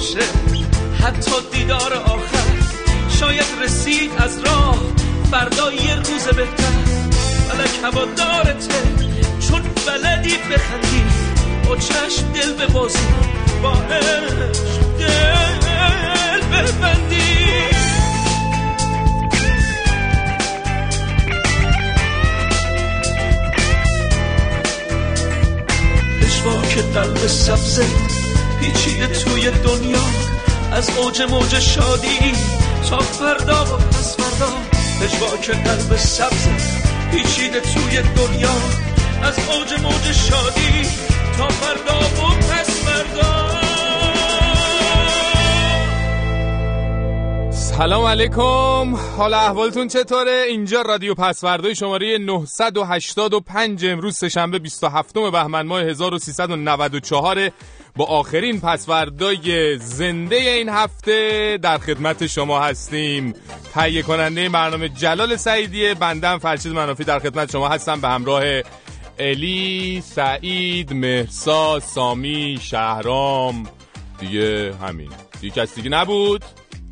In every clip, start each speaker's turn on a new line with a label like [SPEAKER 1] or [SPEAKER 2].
[SPEAKER 1] باشه. حتی دیدار آخر شاید رسید از راه. فردا یه روز بهتر. فلک هوا دارته. چون بلدی بخندی. با چشم دل به بازی با دل ببندی. که قلب سبزه. پیچیده توی دنیا. از اوج موج شادی تا فردا و پس فردا. که قلب سبزه پیچیده توی دنیا. از اوج موج شادی تا فردا و پس فردا.
[SPEAKER 2] سلام علیکم. حال احوالتون چطوره؟ اینجا رادیو پسوردای شماره 985 امروز سهشنبه 27 بهمن ماه 1394 با آخرین پسوردای زنده این هفته در خدمت شما هستیم. تهیه کننده برنامه جلال سعیدیه بندم فرشید منافی در خدمت شما هستم. به همراه الی سعید مهرسا سامی شهرام. دیگه همین. دیگه کسی دیگه نبود؟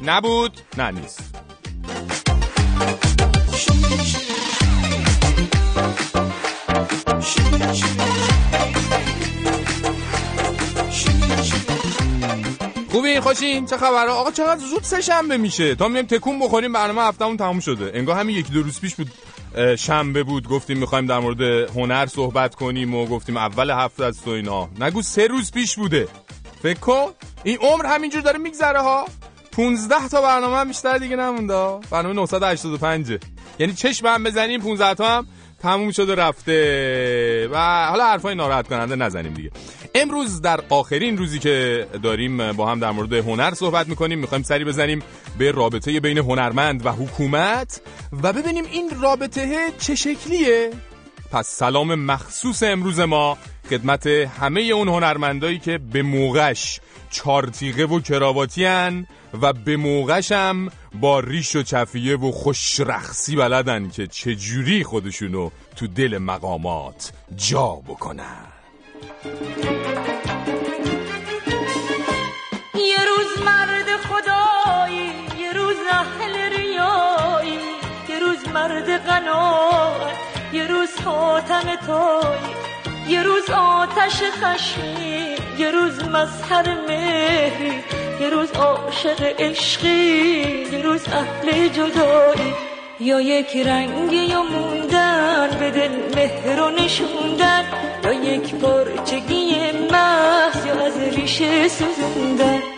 [SPEAKER 2] نبود؟ نه نیست. خوبین خوشین؟ چه خبره؟ آقا چقدر زود سه شنبه میشه. تا میایم تکون بخوریم برنامه هفتهمون تموم شده. انگار همین یکی دو روز پیش بود شنبه بود. گفتیم می‌خوایم در مورد هنر صحبت کنیم و گفتیم اول هفته از تو اینا. نگو سه روز پیش بوده. فکر این عمر همینجور داره میگذره ها. 15 تا برنامه بیشتر دیگه نمونده برنامه 985 یعنی چشم هم بزنیم 15 تا هم تموم شده رفته. و حالا حرفای ناراحت کننده نزنیم دیگه. امروز در آخرین روزی که داریم با هم در مورد هنر صحبت می‌کنیم می‌خوایم سری بزنیم به رابطه بین هنرمند و حکومت و ببینیم این رابطه چه شکلیه. پس سلام مخصوص امروز ما خدمت همه اون هنرمندایی که به موقعش چارتیقه و کراواتی و به موقعشم با ریش و چفیه و خوش رخصی بلدن که چجوری خودشونو تو دل مقامات جا بکنن.
[SPEAKER 3] یه روز مرد خدایی یه روز اهل ریایی یه روز مرد قناعت یه روز خاتم توی یه روز آتش خشمی یه روز مظهر مهری یه روز عاشق عشقی یه روز اهل جدایی. یا یک رنگی یا موندن به دل مهر و نشوندن. یا یک پرچگی محض یا از ریشه سوزوندن.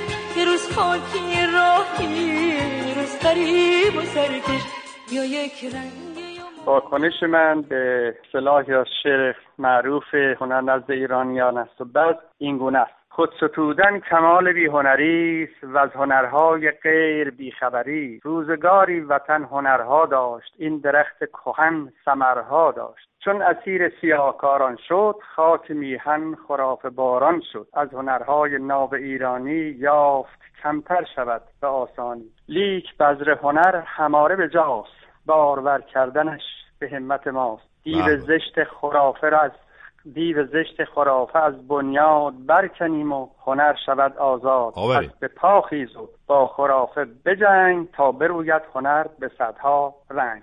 [SPEAKER 3] یه روز خاکی راهی روز غریب و سرکش. یا یک رنگ
[SPEAKER 4] واکنش من به صلاح یا شعر معروف هنر نزد ایرانیان است و بعد این گونه است. خود ستودن کمال بیهنری است و از هنرهای غیر بیخبری. روزگاری وطن هنرها داشت این درخت کهن ثمرها داشت. چون اسیر سیاهکاران شد خاک میهن خراف باران شد. از هنرهای ناب ایرانی یافت کمتر شود به آسانی. لیک بذر هنر هماره به جاست. بارور کردنش به همت ماست. دیو بله. زشت خرافه را از دیو زشت خرافه از بنیاد برکنیم و هنر شود آزاد. از به پا و با خرافه بجنگ تا بروید هنر به صدها رنگ.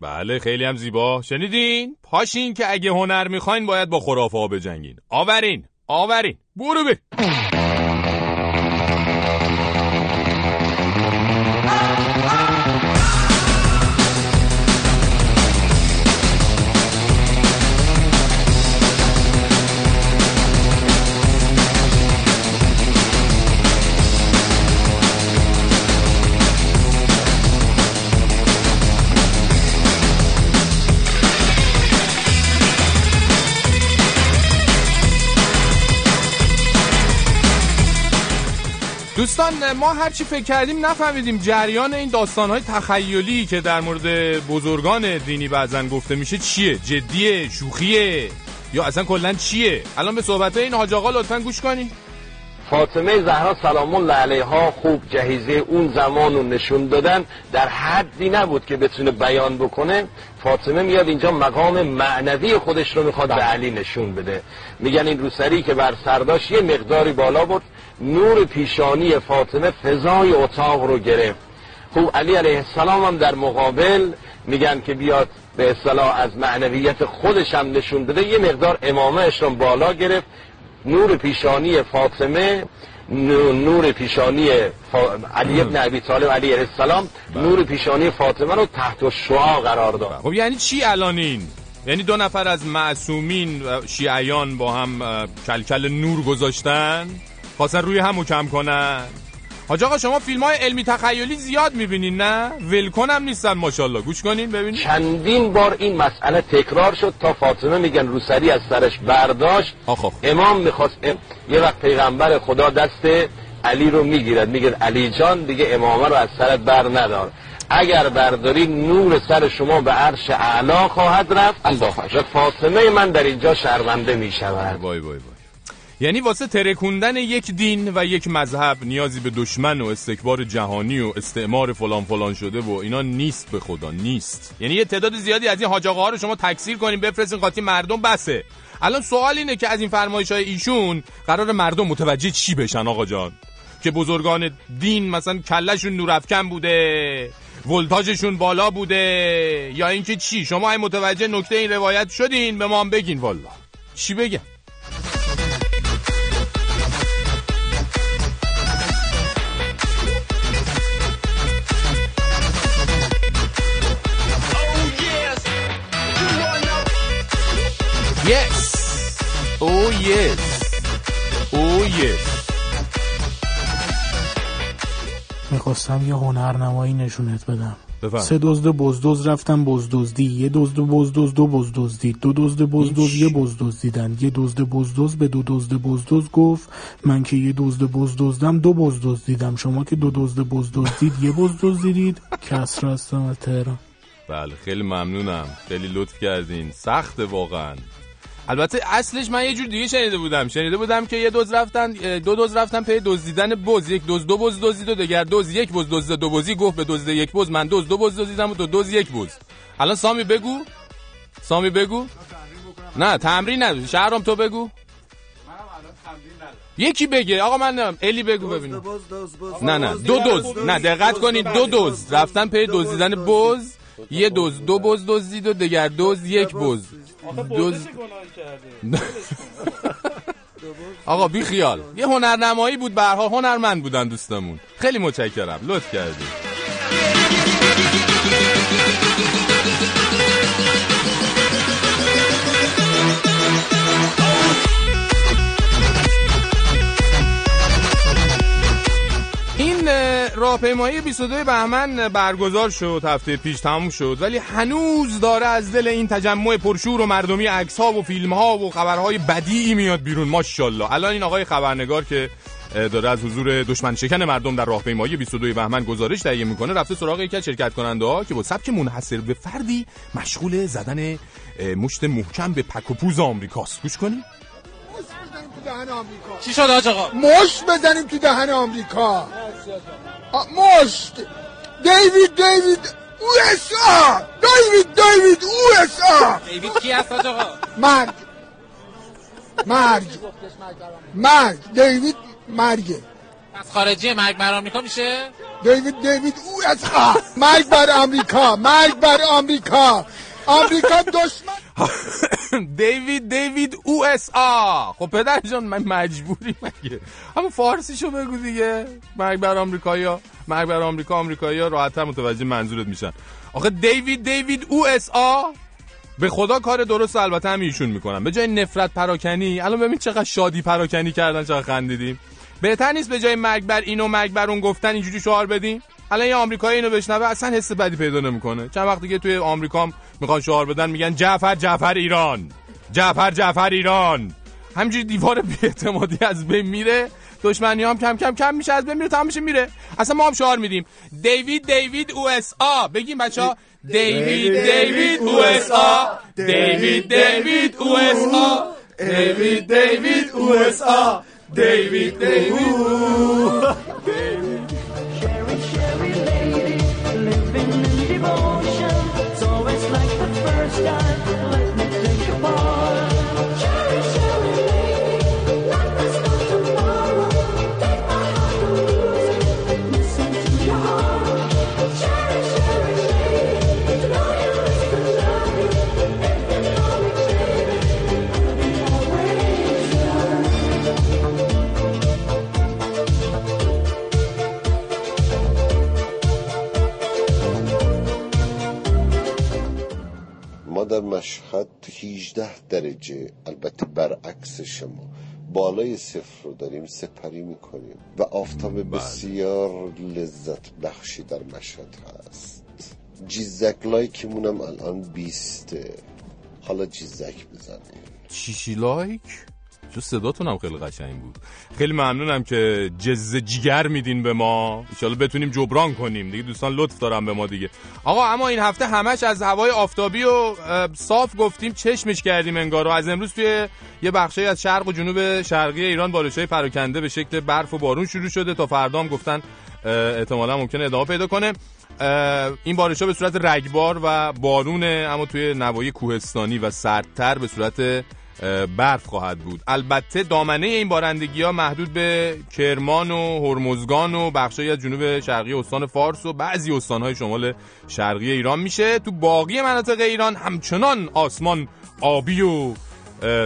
[SPEAKER 2] بله خیلی هم زیبا. شنیدین؟ پاشین که اگه هنر می‌خواین باید با خرافه ها بجنگین. آورین آورین. برو به دوستان ما هرچی فکر کردیم نفهمیدیم. جریان این داستانهای تخیلی که در مورد بزرگان دینی بعضن گفته میشه چیه؟ جدیه؟ شوخیه؟ یا اصلا کلا چیه؟ الان به صحبت این حاج آقا لطفا گوش کنید
[SPEAKER 5] فاطمه زهرا سلام الله علیها خوب جهیزه اون زمان رو نشون دادن. در حدی نبود که بتونه بیان بکنه. فاطمه میاد اینجا مقام معنوی خودش رو می‌خواد به علی نشون بده. میگن این روسری که بر سرداش یه مقداری بالا بود نور پیشانی فاطمه فضای اتاق رو گرفت. خوب علی علیه السلام هم در مقابل میگن که بیاد به اصطلاح از معنویت خودش هم نشون بده. یه مقدار امامهش رو بالا گرفت. نور پیشانی فاطمه نور پیشانی فا... علی ابن ابی طالب علیه السلام نور پیشانی فاطمه رو تحت شعا قرار داد.
[SPEAKER 2] خب یعنی چی الان این؟ یعنی دو نفر از معصومین شیعیان با هم کلکل نور گذاشتن؟ خواستن روی همو کم کنن. حاج آقا شما فیلم های علمی تخیلی زیاد می‌بینین نه؟ ولکن هم نیستن ماشاءالله. گوش کنین ببینین.
[SPEAKER 5] چندین بار این مسئله تکرار شد تا فاطمه میگن روسری از سرش برداشت.
[SPEAKER 2] آخ آخ.
[SPEAKER 5] امام می‌خواست یه وقت پیغمبر خدا دست علی رو می‌گیرد. میگه علی جان دیگه امامه رو از سرت بر ندار. اگر برداری نور سر شما به عرش اعلا خواهد رفت. و فاطمه من در اینجا شرمنده می‌شود.
[SPEAKER 2] وای وای وای. یعنی واسه ترکوندن یک دین و یک مذهب نیازی به دشمن و استکبار جهانی و استعمار فلان فلان شده و اینا نیست به خدا نیست. یعنی یه تعداد زیادی از این حاج آقاها رو شما تکثیر کنین بفرستین قاطی مردم بسه. الان سوال اینه که از این فرمایش های ایشون قرار مردم متوجه چی بشن آقا جان؟ که بزرگان دین مثلا کلشون نورافکن بوده ولتاژشون بالا بوده یا اینکه چی؟ شما این متوجه نکته این روایت شدین به ما بگین والا چی بگم؟ Oh yes. Oh yes.
[SPEAKER 6] می‌خواستم یه هنرنمایی نشونت بدم.
[SPEAKER 2] بفهم.
[SPEAKER 6] سه دزد بزدز رفتن بزدزدی یه دزد بزدز دو بزدزدید دو دزد بزدز یه بزدز دیدن یه دزد بزدز به دو دزد بزدز گفت من که یه دزد بزدزدم دو بزدز دیدم شما که دو دزد بزدز دید یه بزدز دیدید کسر هستم از تهران.
[SPEAKER 2] بله خیلی ممنونم. خیلی لطف کردین. سخته واقعا. البته اصلش من یه جور دیگه شنیده بودم. شنیده بودم که یه دوز رفتن دو دوز رفتن پی دزدیدن بز. یک دوز دو بز دزدید و دگر دوز یک بز. دزد دو بزی گفت به دزد یک بز. من دوز دو بز دزدیدم و تو دوز یک بز. الان سامی بگو. سامی بگو. نه تمرین نداری شهرام تو بگو. یکی بگه. آقا من نمیم الی بگو ببینم نه نه. دو دوز. نه دقت کنید. دو دوز. رفتن پی دزدیدن بز. یه دوز دو بز دزدید و دگر دوز یک بز. دوز آقا بی خیال. یه هنرنمایی بود حال هنرمند بودن دوستمون. خیلی متشکرم. لطف کردید راهپیمایی 22 بهمن برگزار شد هفته پیش تموم شد. ولی هنوز داره از دل این تجمع پرشور و مردمی عکس ها و فیلم ها و خبرهای بدیعی میاد بیرون ماشاءالله. الان این آقای خبرنگار که داره از حضور دشمن شکن مردم در راهپیمایی 22 بهمن گزارش تهیه می‌کنه رفته سراغ یکی از شرکت کننده ها که با سبک منحصر به فردی مشغول زدن مشت محکم به پک و پوز آمریکاست. گوش کنید
[SPEAKER 7] دهن آمریکا.
[SPEAKER 8] چی شد آقا؟
[SPEAKER 7] مشت بزنیم تو دهن آمریکا. مشت دیوید دیوید آ دیوید دیوید آ
[SPEAKER 8] دیوید کی هست آقا؟
[SPEAKER 7] مرگ. مرگ. مرگ. دیوید مرگه.
[SPEAKER 8] از خارجی مرگ بر آمریکا میشه؟
[SPEAKER 7] دیوید دیوید آ مرگ بر آمریکا. مرگ بر آمریکا. آمریکا دشمن.
[SPEAKER 2] دیوید دیوید او اس آ خب پدر جان من مجبوری مگه؟ همون فارسیشو بگو دیگه. مرگ بر آمریکایا مرگ بر آمریکا آمریکایا راحت‌تر متوجه منظورت میشن. آخه دیوید دیوید او اس آ به خدا کار درست البته هم ایشون می‌کنن. به جای نفرت پراکنی الان ببین چقدر شادی پراکنی کردن چقدر خندیدیم. بهتر نیست به جای مرگ بر این و مرگ بر اون گفتن اینجوری شعار بدیم؟ الان یه آمریکایی اینو بشنوه اصلا حس بدی پیدا نمی‌کنه. چند وقت دیگه توی آمریکا می‌خوان شعار بدن میگن جعفر جعفر ایران. جعفر جعفر ایران. همینجوری دیوار بیاعتمادی از بین میره دشمنی هم کم کم کم میشه از بین میره تمام میشه میره. اصلا ما هم شعار میدیم. دیوید دیوید او اس آ. بگیم بچه ها دیوید دیوید او اس آ. دیوید دیوید او اس آ. دیوید دیوید او اس آ. دیوید دیوید.
[SPEAKER 9] در مشهد 18 درجه البته برعکس شما. بالای صفر رو داریم سپری می‌کنیم و آفتاب بسیار لذت بخشی در مشهد هست. جیزک لایکمون هم الان بیسته. حالا جیزک بزنیم.
[SPEAKER 2] چیشی لایک؟ چون صداتون هم خیلی قشنگ بود. خیلی ممنونم که جز جیگر میدین به ما. ایشالا بتونیم جبران کنیم. دیگه دوستان لطف دارم به ما دیگه. آقا اما این هفته همش از هوای آفتابی و صاف گفتیم چشمش کردیم انگار. از امروز توی یه بخشی از شرق و جنوب شرقی ایران بارشای پراکنده به شکل برف و بارون شروع شده تا فردا هم گفتن احتمالا ممکنه ادامه پیدا کنه. این بارش ها به صورت رگبار و بارونه اما توی نواحی کوهستانی و سردتر به صورت برف خواهد بود. البته دامنه این بارندگی ها محدود به کرمان و هرمزگان و بخشایی از جنوب شرقی استان فارس و بعضی استانهای شمال شرقی ایران میشه. تو باقی مناطق ایران همچنان آسمان آبی و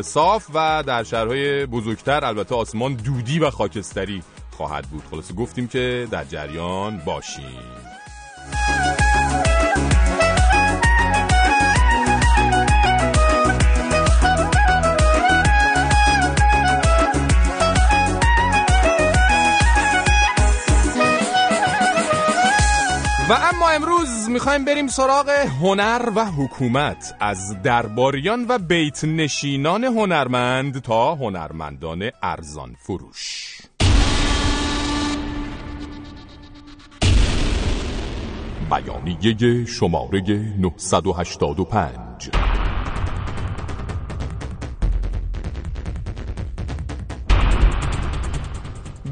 [SPEAKER 2] صاف و در شهرهای بزرگتر البته آسمان دودی و خاکستری خواهد بود. خلاصه گفتیم که در جریان باشیم. و اما امروز می‌خوایم بریم سراغ هنر و حکومت. از درباریان و بیت نشینان هنرمند تا هنرمندان ارزان فروش. بیانیه شماره 985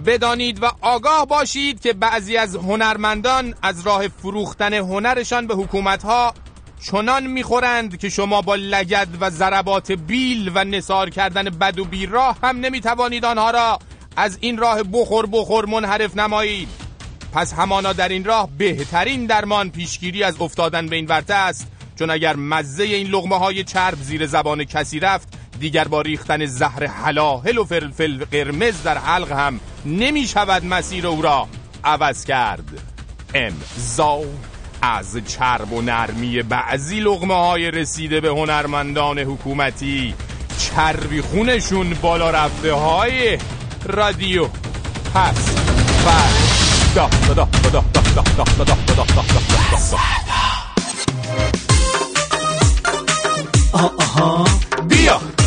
[SPEAKER 2] بدانید و آگاه باشید که بعضی از هنرمندان از راه فروختن هنرشان به حکومتها چنان می‌خورند که شما با لگد و ضربات بیل و نصار کردن بد و بیراه هم نمی‌توانید آنها را از این راه بخور بخور منحرف نمایید. پس همانا در این راه بهترین درمان پیشگیری از افتادن به این ورطه است چون اگر مزه این لغمه های چرب زیر زبان کسی رفت دیگر با ریختن زهر حلاحل و فلفل قرمز در حلق هم نمی شود مسیر او را. عوض کرد. امضا از چرب و نرمی بعضی لغمه های رسیده به هنرمندان حکومتی. چربی خونشون بالا رفته های رادیو. پس بیا.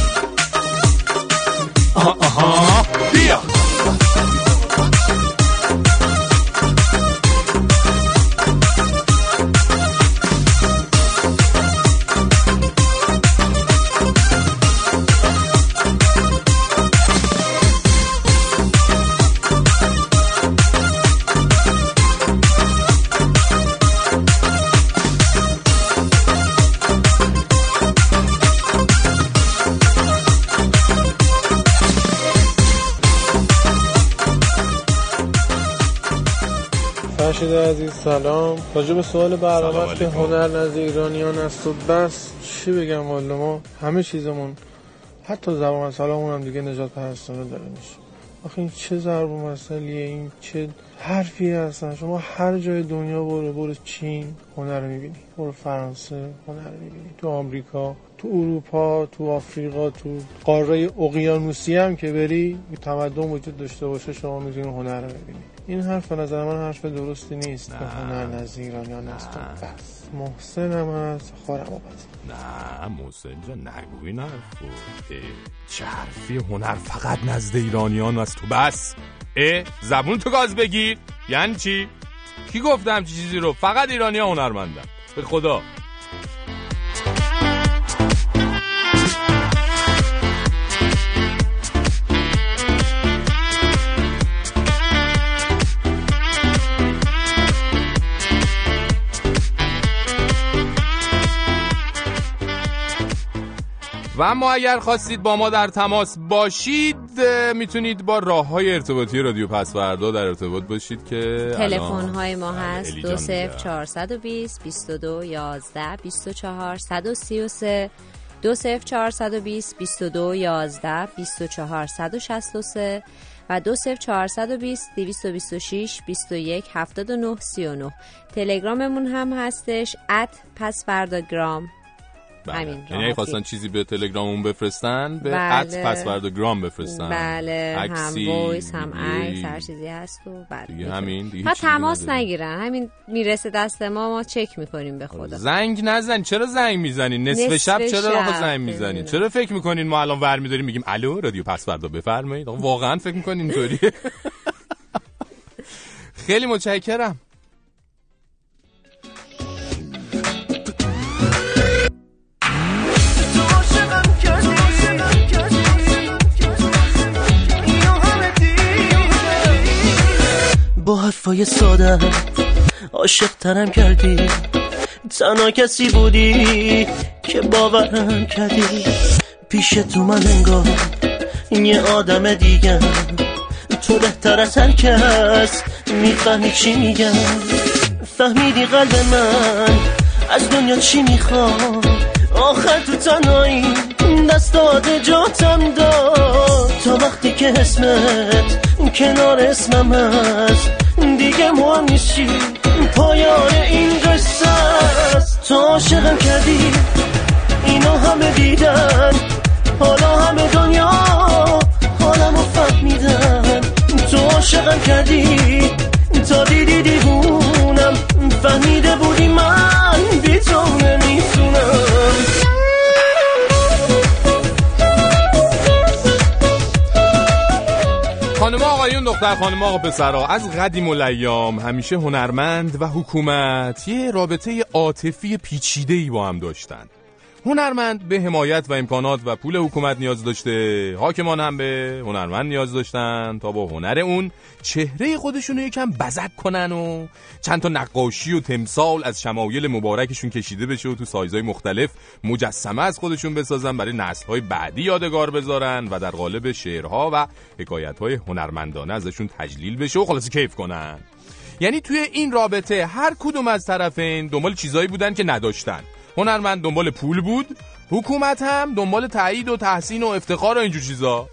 [SPEAKER 10] سلام. راجع به سوال برنامه که. هنر نزد ایرانیان است و بس چی بگم والا ما همه چیزمون حتی زبان سلامون هم دیگه نجات پرستانه داره میشه. آخه این چه ضرب مسئلیه این چه حرفی هستن؟ شما هر جای دنیا برو برو چین هنر می‌بینی. برو فرانسه هنر می‌بینی. تو آمریکا تو اروپا تو آفریقا تو قاره اقیانوسی هم که بری تمدن وجود داشته باشه شما می‌تونی هنر رو ببینی. این حرف به نظر من حرف درستی نیست. به هنر نزد ایرانیان است و بس. محسن هم هست. خارم و بس.
[SPEAKER 2] نه محسن جان نگو این حرفو چه حرفی هنر فقط نزد ایرانیان است. تو بس. اه زبون تو گاز بگیر. یعنی چی؟ کی گفته همچی چیزی رو؟ فقط ایرانی ها هنرمندن. به خدا. و اما اگر خواستید با ما در تماس باشید می‌تونید با راه های ارتباطی رادیو پسوردا در ارتباط باشید که
[SPEAKER 11] تلفن های ما هست
[SPEAKER 2] الی
[SPEAKER 11] دو صفر
[SPEAKER 2] میگه.
[SPEAKER 11] چهارصد و بیست بیست و دو یازده بیست و چهار صد و سی و سه دو صفر چهارصد و بیست بیست و دو یازده بیست و چهار صد و شست و سه و دو صفر چهارصد و بیست دویست و بیست و شیش بیست و یک هفتاد و نه سی و نه تلگراممون هم هستش ات پس فردا گرام
[SPEAKER 2] بله.
[SPEAKER 11] همین
[SPEAKER 2] یعنی اگه. خواستن چیزی به تلگراممون بفرستن به
[SPEAKER 11] بله.
[SPEAKER 2] at پسفردا گرام بفرستن
[SPEAKER 11] بله هم voice هم. عکس هر چیزی هست و بله
[SPEAKER 2] دیگه. همین دیگه
[SPEAKER 11] تماس. نگیرن همین می‌رسه دست ما ما چک می‌کنیم به خدا
[SPEAKER 2] زنگ نزن چرا زنگ می‌زنین نصف,
[SPEAKER 11] نصف
[SPEAKER 2] شب چرا
[SPEAKER 11] شب.
[SPEAKER 2] زنگ می‌زنین
[SPEAKER 11] نمی‌دونم.
[SPEAKER 2] چرا فکر می‌کنین ما الان ور میداریم میگیم الو رادیو پسفردا بفرمایید واقعا فکر می‌کنین اینطوریه خیلی متشکرم
[SPEAKER 12] با حرفای ساده. عاشق ترم کردی. تنها کسی بودی که باورم کردی. پیش تو من انگار یه آدم دیگه. تو بهتر از هر کس می‌فهمی چی میگم. فهمیدی قلب من از دنیا چی می‌خواد. آخر تو تنهایی دست داده جاتم داد. تا وقتی که اسمت کنار اسمم هست. دیگه مهم نیستی. پایان این قصه است. تو عاشقم کردی. اینو همه دیدن. حالا همه دنیا حالمو فهمیدن. تو عاشقم کردی. تا دیدی دیوونم. فهمیده بودی من بی تو
[SPEAKER 2] دختر خانم آقا پسرا از قدیم الایام همیشه هنرمند و حکومت یه رابطه عاطفی پیچیده ای با هم داشتن. هنرمند به حمایت و امکانات و پول حکومت نیاز داشته. حاکمان هم به هنرمند نیاز داشتن تا با هنر اون چهره خودشون رو یکم بزک کنن و چند تا نقاشی و تمثال از شمایل مبارکشون کشیده بشه و تو سایزهای مختلف مجسمه از خودشون بسازن برای نسلهای بعدی یادگار بذارن و در قالب شعرها و حکایتهای هنرمندانه ازشون تجلیل بشه و خلاصه کیف کنن. یعنی توی این رابطه هر کدوم از طرفین دنبال چیزایی بودن که نداشتن. هنرمند دنبال پول بود؟ حکومت هم دنبال تایید و تحسین و افتخار و اینجور چیزا.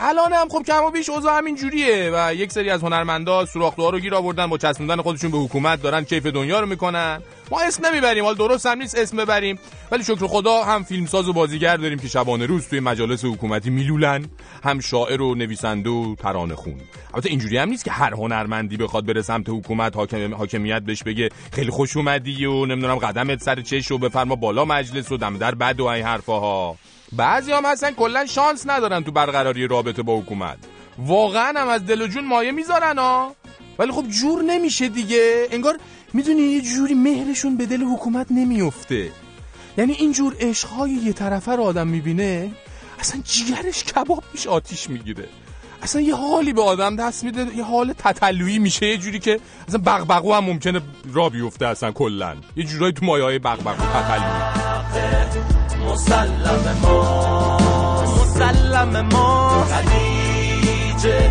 [SPEAKER 2] الان هم خب کم و بیش اوضاع همین جوریه و یک سری از هنرمندا سوراخ‌دوها رو گیر آوردن با چسبوندن خودشون به حکومت دارن کیف دنیا رو می‌کنن. ما اسم نمی‌بریم حال درست هم نیست اسم ببریم. ولی شکر خدا هم فیلمساز و بازیگر داریم که شبانه روز توی مجالس حکومتی میلولن. هم شاعر و نویسنده و ترانه خون. البته اینجوری هم نیست که هر هنرمندی بخواد بره سمت حکومت حاکم حاکمیت بهش بگه خیلی خوش اومدی و نمی‌دونم قدمت سر چش و بفرما بالا مجلس و دم در بد و این حرفاها. بعضی هم هستن کلا شانس ندارن تو برقراری رابطه با حکومت. واقعا هم از دل و جون مایه می‌ذارن ها ولی خب جور نمیشه دیگه. انگار می‌دونی یه جوری مهرشون به دل حکومت نمیفته یعنی اینجور عشقهای یه طرفه رو آدم می‌بینه اصلا جیگرش کباب میشه آتیش می‌گیره. اصلا یه حالی به آدم دست میده یه حال تتلویی میشه یه جوری که اصلا بغبغو هم ممکنه را بیفته اصلا کلا. یه جورایی تو مایه های بغبغو تتلویی
[SPEAKER 1] مسلم ما. مسلم ما. خدیجه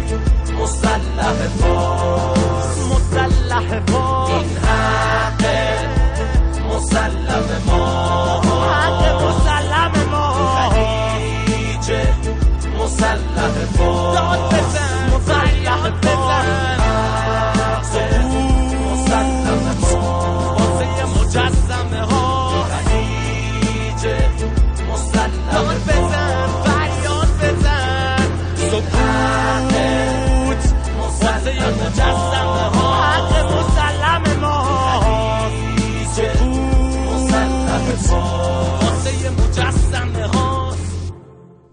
[SPEAKER 1] مسلح فاس مسلح فاس این حق مسلم ما. حق مسلم ما. خدیجه مسلح بزن. مسلح بزن.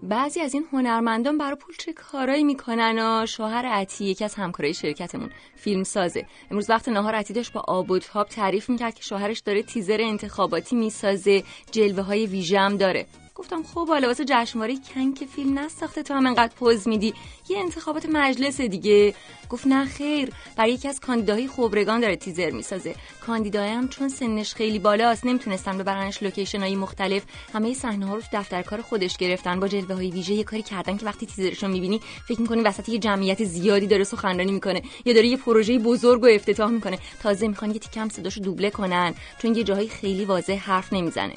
[SPEAKER 13] بعضی از این هنرمندان برای پول چه کارایی می‌کنن و شوهر عتی یکی از همکارای شرکتمون فیلم سازه امروز وقت نهار عتی داشت با آبود. و تعریف می‌کرد که شوهرش داره تیزر انتخاباتی می‌سازه جلوه های ویژه داره گفتم خب حالا واسه جشنواره کن که فیلم نساخته تو هم انقدر پوز میدی. یه انتخابات مجلس دیگه. گفت نه خیر برای یکی از کاندیداهای خبرگان داره تیزر می‌سازه. کاندیدای هم چون سنش خیلی بالاست نمی‌تونستن ببرنش لوکیشن های مختلف. همه صحنه ها رو دفتر کار خودش گرفتن. با جلوه های ویژه یه کاری کردن که وقتی تیزرش رو می‌بینی فکر می‌کنی وسط یه جمعیت زیادی داره سخنرانی می‌کنه. یا داره یه پروژه بزرگ و افتتاح می‌کنه. تازه می‌خوان یه تیکم صداشو دوبله کنن. چون یه جاهای خیلی واضح حرف نمی‌زنه.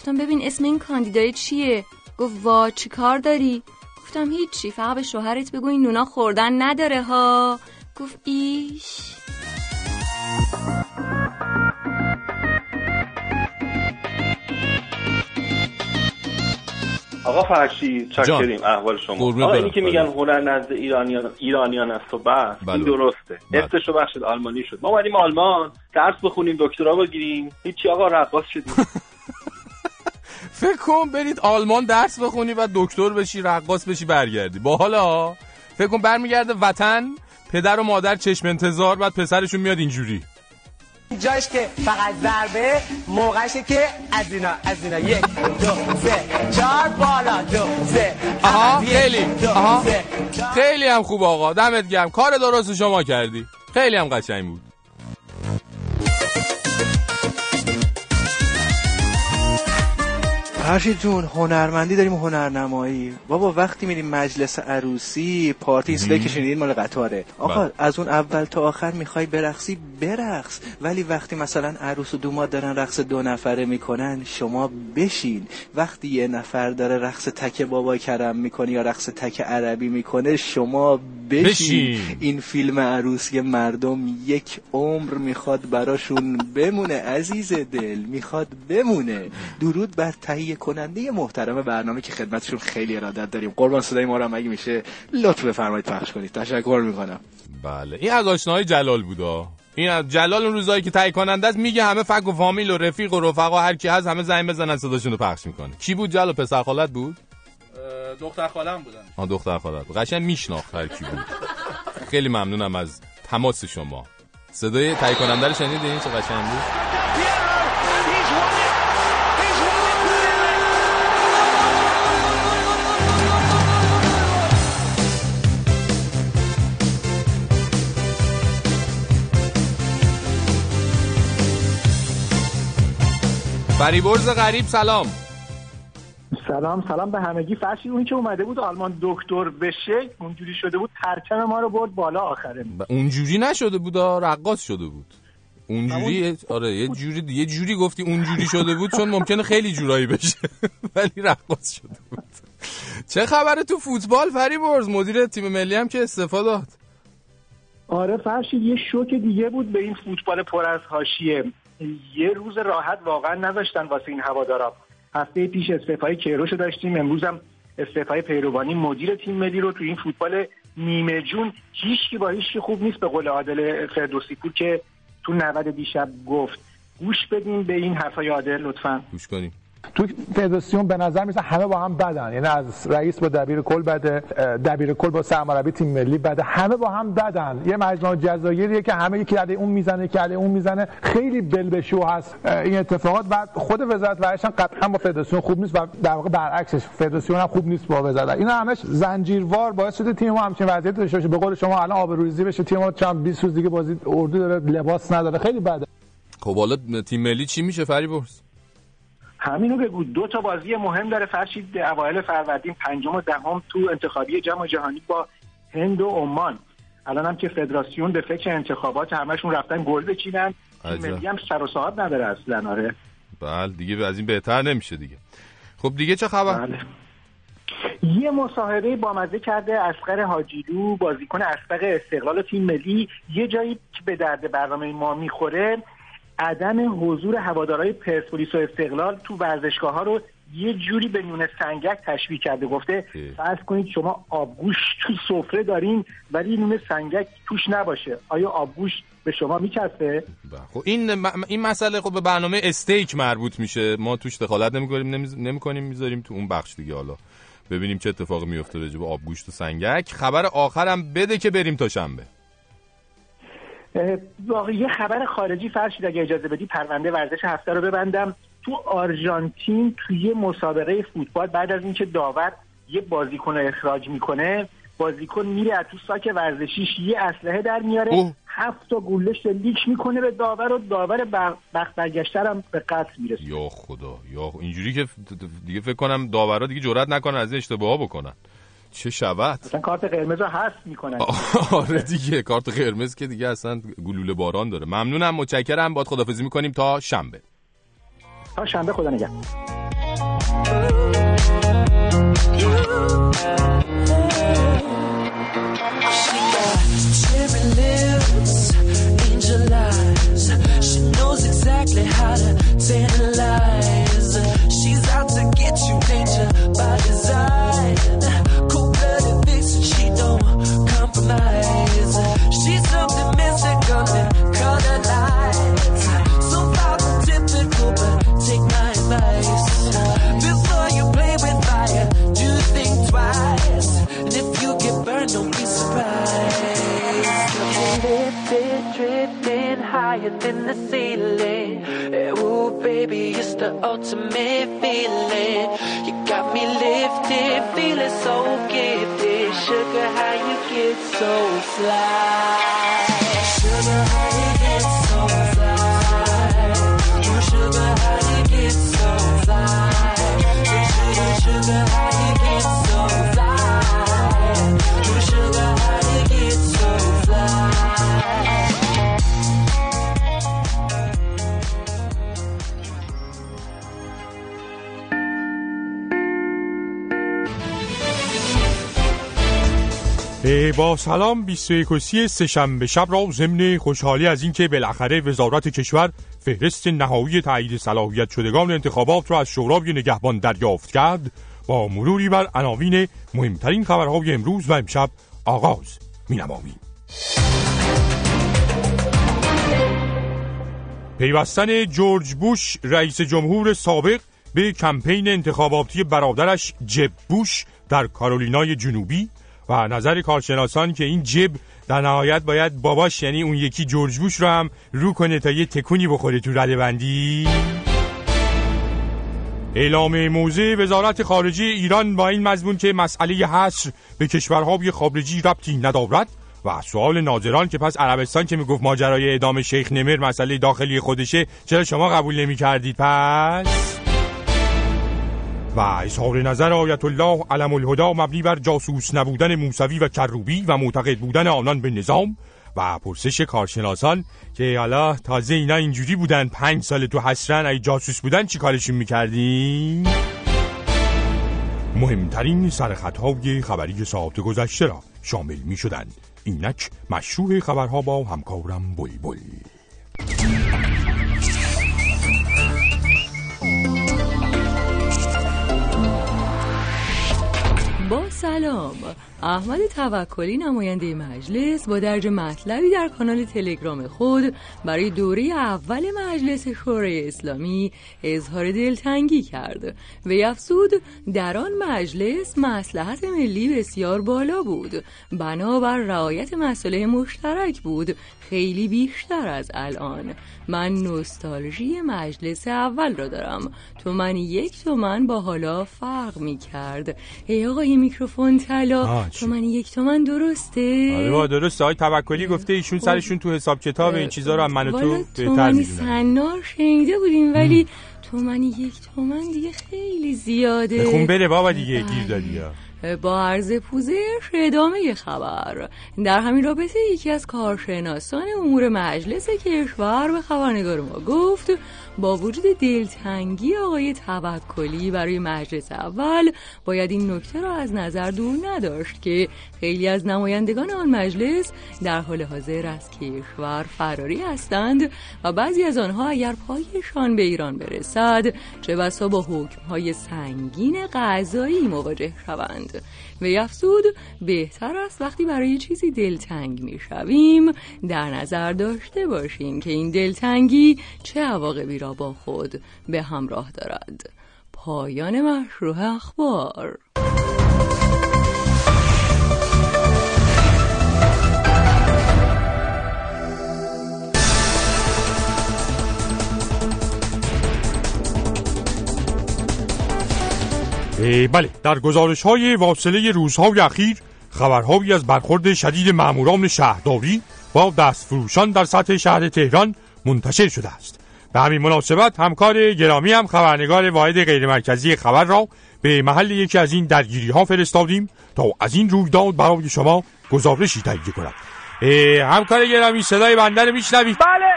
[SPEAKER 13] گفتم ببین اسم این کاندیدای چیه؟ گفت وا چی کار داری؟ گفتم هیچی فقط به شوهرت بگو این نونا خوردن نداره ها. گفت ایش.
[SPEAKER 14] آقا فرشی چاکریم احوال شما. آقا. اینی که میگن هنر نزد ایرانیان ایرانیان است و بس
[SPEAKER 2] بله.
[SPEAKER 14] این درسته.
[SPEAKER 2] بله.
[SPEAKER 14] اسمش رو بخشید آلمانی شد. ما اومدیم آلمان درس بخونیم دکترا بگیریم. هیچی آقا رقاص شدیم.
[SPEAKER 2] فکر کن برید آلمان درس بخونی و دکتر بشی رقاص بشی برگردی. با حالا فکر کن برمیگرده وطن پدر و مادر چشم انتظار بعد پسرشون میاد اینجوری.
[SPEAKER 15] جایش که فقط ضربه موقعشه که از اینا از اینا. یک دو سه چهار بالا. دو سه
[SPEAKER 2] آها خیلی. آها. خیلی هم خوب آقا. دمت گرم. کار درست شما کردی. خیلی هم قشنگ بود.
[SPEAKER 16] فرشید جون هنرمندی داریم هنرنمایی. بابا وقتی میریم مجلس عروسی پارتی صدایی که شنیدین مال قطاره. آقا
[SPEAKER 2] بله.
[SPEAKER 16] از اون اول تا آخر می‌خوای برقصی برقص. ولی وقتی مثلا عروس و دوماد دارن رقص دو نفره می‌کنن شما بشین. وقتی یه نفر داره رقص تک بابا کرم می‌کنه یا رقص تک عربی می‌کنه شما بشین,
[SPEAKER 2] بشین.
[SPEAKER 16] این فیلم عروسی مردم یک عمر می‌خواد براشون بمونه عزیز دل. می‌خواد بمونه. درود بر تهیه کننده محترم برنامه که خدمتشون خیلی ارادت داریم. قربان صدای ما رو هم اگه میشه لطف بفرمایید پخش کنید. تشکر می‌کنم.
[SPEAKER 2] بله. این از آشناهای جلال بودا این از جلال اون روزایی که تهیه کننده است میگه همه فک و فامیل و رفیق و رفقا هر کی هست همه زنگ بزنن صداشون رو پخش می‌کنه. کی بود جلال؟ پسر خالت بود؟
[SPEAKER 10] دختر خالم بودن.
[SPEAKER 2] آن دختر خالت بود. قشنگ میشناخت هر کی بود. خیلی ممنونم از تماس شما. صدای تهیه کننده رو شنیدین؟ چه قشنگ بود؟ فریبرز غریب سلام.
[SPEAKER 17] سلام سلام به همگی. فرشی اون که اومده بود آلمان دکتر بشه اونجوری شده بود پرچم ما رو برد بالا آخره.
[SPEAKER 2] اونجوری نشده بود رقاص شده بود. اونجوری آره یه جوری یه جوری گفتی اونجوری شده بود چون ممکنه خیلی جورایی بشه. ولی رقاص شده بود. چه خبره تو فوتبال فریبرز مدیر تیم ملی هم که استفاده داد.
[SPEAKER 17] آره فرشید یه شوک دیگه بود به این فوتبال پر از حاشیه. یه روز راحت واقعا نذاشتن واسه این هوادارا. هفته پیش استعفای کیروش رو داشتیم امروز هم استعفای پیروانی مدیر تیم ملی رو تو این فوتبال نیمه جون. هیچکی با هیچکی خوب نیست به قول عادل فردوسی پور که تو 90 دیشب گفت. گوش بدین به این حرفای عادل لطفا.
[SPEAKER 2] گوش کنیم.
[SPEAKER 18] تو فدراسیون به نظر میسه همه با هم بدن. یعنی از رئیس با دبیر کل بده دبیر کل با سرمربی تیم ملی بده همه با هم بدن. یه مجموعه جزایریه که همه یکی علیه اون می‌زنه که علیه اون می‌زنه. خیلی بل به شو هست این اتفاقات بعد خود وزارت ورزش هم قطعا با فدراسیون خوب نیست و در واقع برعکسش فدراسیون هم خوب نیست با وزارت اینا همش زنجیروار باعث شده تیم ما همچین وضعیت داشته باشه. به قول شما الان آبروریزی بشه تیم ما چند 20 روز دیگه بازی اردو داره لباس نداره. خیلی بده.
[SPEAKER 2] خب حالا تیم ملی چی میشه؟ فریبرز.
[SPEAKER 17] همینو بگو. دو تا بازی مهم داره فرشید اوایل فروردین پنجم و دهم تو انتخابی جام جهانی با هند و عمان. الان هم که فدراسیون به فکر انتخابات همشون رفتن گل بچینن. ملی هم سر و صاحب نداره اصلا آره.
[SPEAKER 2] بله دیگه از این بهتر نمیشه دیگه. خب دیگه چه خبر؟
[SPEAKER 17] یه مصاحبه با مزه کرده اسقر حاجیلو بازیکن اسبق استقلال تیم ملی. یه جایی که به درد برنامه ما می‌خوره عدم حضور هوادارهای پرسپولیس و استقلال تو ورزشگاه ها رو یه جوری به نون سنگک تشبیه کرده. گفته فرض کنید شما آبگوش تو سفره دارین ولی نون سنگک توش نباشه. آیا آبگوش به شما میچسبه؟
[SPEAKER 2] خب این م- این مسئله خب به برنامه استیک مربوط میشه. ما توش دخالت نمی‌کنیم نمی‌کنیم می‌ذاریم تو اون بخش دیگه. حالا ببینیم چه اتفاقی میفته راجع به آبگوشت و سنگک. خبر آخرم بده که بریم تا شنبه.
[SPEAKER 17] اه، واقعا یه خبر خارجی فرشید اگه اجازه بدی پرونده ورزش هفته رو ببندم. تو آرژانتین توی مسابقه فوتبال بعد از اینکه داور یه بازیکن رو اخراج می‌کنه بازیکن میره از تو ساک ورزشیش یه اسلحه در میاره
[SPEAKER 2] اوه.
[SPEAKER 17] هفت تا گولش لیک می‌کنه به داور و داور بخت برگشتر هم به قتل می‌رسه.
[SPEAKER 2] یا خدا یا خ- اینجوری که دیگه فکر کنم داورا دیگه جرئت نکنن از این اشتباها بکنن. چه شود
[SPEAKER 17] مثلا کارت قرمز رو حذف می‌کنن
[SPEAKER 2] آره دیگه کارت قرمز که دیگه اصلا گلوله باران داره ممنونم متشکرم باد خدافظی می‌کنیم تا شنبه
[SPEAKER 17] تا شنبه خدا نگه
[SPEAKER 1] higher than the ceiling. Eh, Ooh, baby, it's the ultimate feeling. You got me lifted, feeling so gifted. Sugar, how you get so fly?
[SPEAKER 2] با سلام 21 سهشنبه شب را ضمن خوشحالی از اینکه بالاخره وزارت کشور فهرست نهایی تایید صلاحیت شدگان انتخابات را از شورای نگهبان دریافت کرد. با مروری بر عناوین مهمترین خبرهای امروز و امشب آغاز مینماییم. پیوستن جورج بوش رئیس جمهور سابق به کمپین انتخاباتی برادرش جب بوش در کارولینای جنوبی و نظر کارشناسان که این جب در نهایت باید باباش یعنی اون یکی جورج بوش رو هم رو کنه تا یه تکونی بخوره تو رده بندی. اعلام موضع وزارت خارجه ایران با این مضمون که مسئله حصر به کشورهای خارجی ربطی ندارد و سوال ناظران که پس عربستان که می‌گفت ماجرای اعدام شیخ نمر مسئله داخلی خودشه چرا شما قبول نمی کردید پس و اظهار نظر آیت الله علم الهدا مبنی بر جاسوس نبودن موسوی و کروبی و معتقد بودن آنان به نظام و پرسش کارشناسان که حالا تازه اینا اینجوری بودن پنج سال تو حسرن ای جاسوس بودن چی کارشون می‌کردیم؟ مهمترین سرخطهای خبری ساعت گذشته را شامل می شدند اینک مشروع خبرها با همکارم بلبل
[SPEAKER 13] سلام. احمد توکلی نماینده مجلس با درج مطلبی در کانال تلگرام خود برای دوره اول مجلس شورای اسلامی اظهار دلتنگی کرد. و افزود در آن مجلس مسلحت ملی بسیار بالا بود. بنابر رعایت مسئله مشترک بود خیلی بیشتر از الان. من نوستالژی مجلس اول را دارم. تو من یک تومن با حالا فرق می کرد ای آقای میکروفون طلا
[SPEAKER 2] آه، چی؟
[SPEAKER 13] تو من یک تومن درسته؟
[SPEAKER 2] آره با درسته. های توکلی گفته ایشون سرشون تو حساب کتاب این چیزا رو هم من و تو بهتر می‌دونن
[SPEAKER 13] سنار شنیده بودیم ولی تومنی یک تومن دیگه خیلی زیاده.
[SPEAKER 2] بخون بره بابا دیگه گیر دادی ها.
[SPEAKER 13] با عرض پوزش ادامه خبر. در همین رابطه یکی از کارشناسان امور مجلس کشور به خبرنگار ما گفت با وجود دلتنگی آقای توکلی برای مجلس اول باید این نکته را از نظر دور نداشت که خیلی از نمایندگان آن مجلس در حال حاضر از کشور فراری هستند و بعضی از آنها اگر پایشان به ایران برسد چه بسا با حکمهای سنگین قضایی مواجه شوند. و افزود بهتر است وقتی برای چیزی دلتنگ می‌شویم. در نظر داشته باشیم که این دلتنگی چه عواقبی را با خود به همراه دارد. پایان مشروع اخبار.
[SPEAKER 19] بله در گزارش های واصله روزهای اخیر خبرهایی از برخورد شدید ماموران شهرداری با دستفروشان در سطح شهر تهران منتشر شده است. به همین مناسبت همکار گرامی هم خبرنگار واحد غیرمرکزی خبر را به محل یکی از این درگیری ها فرستادیم تا از این رویداد برای شما گزارشی تهیه کند. همکار گرامی صدای بنده رو میشنوید.
[SPEAKER 20] بله.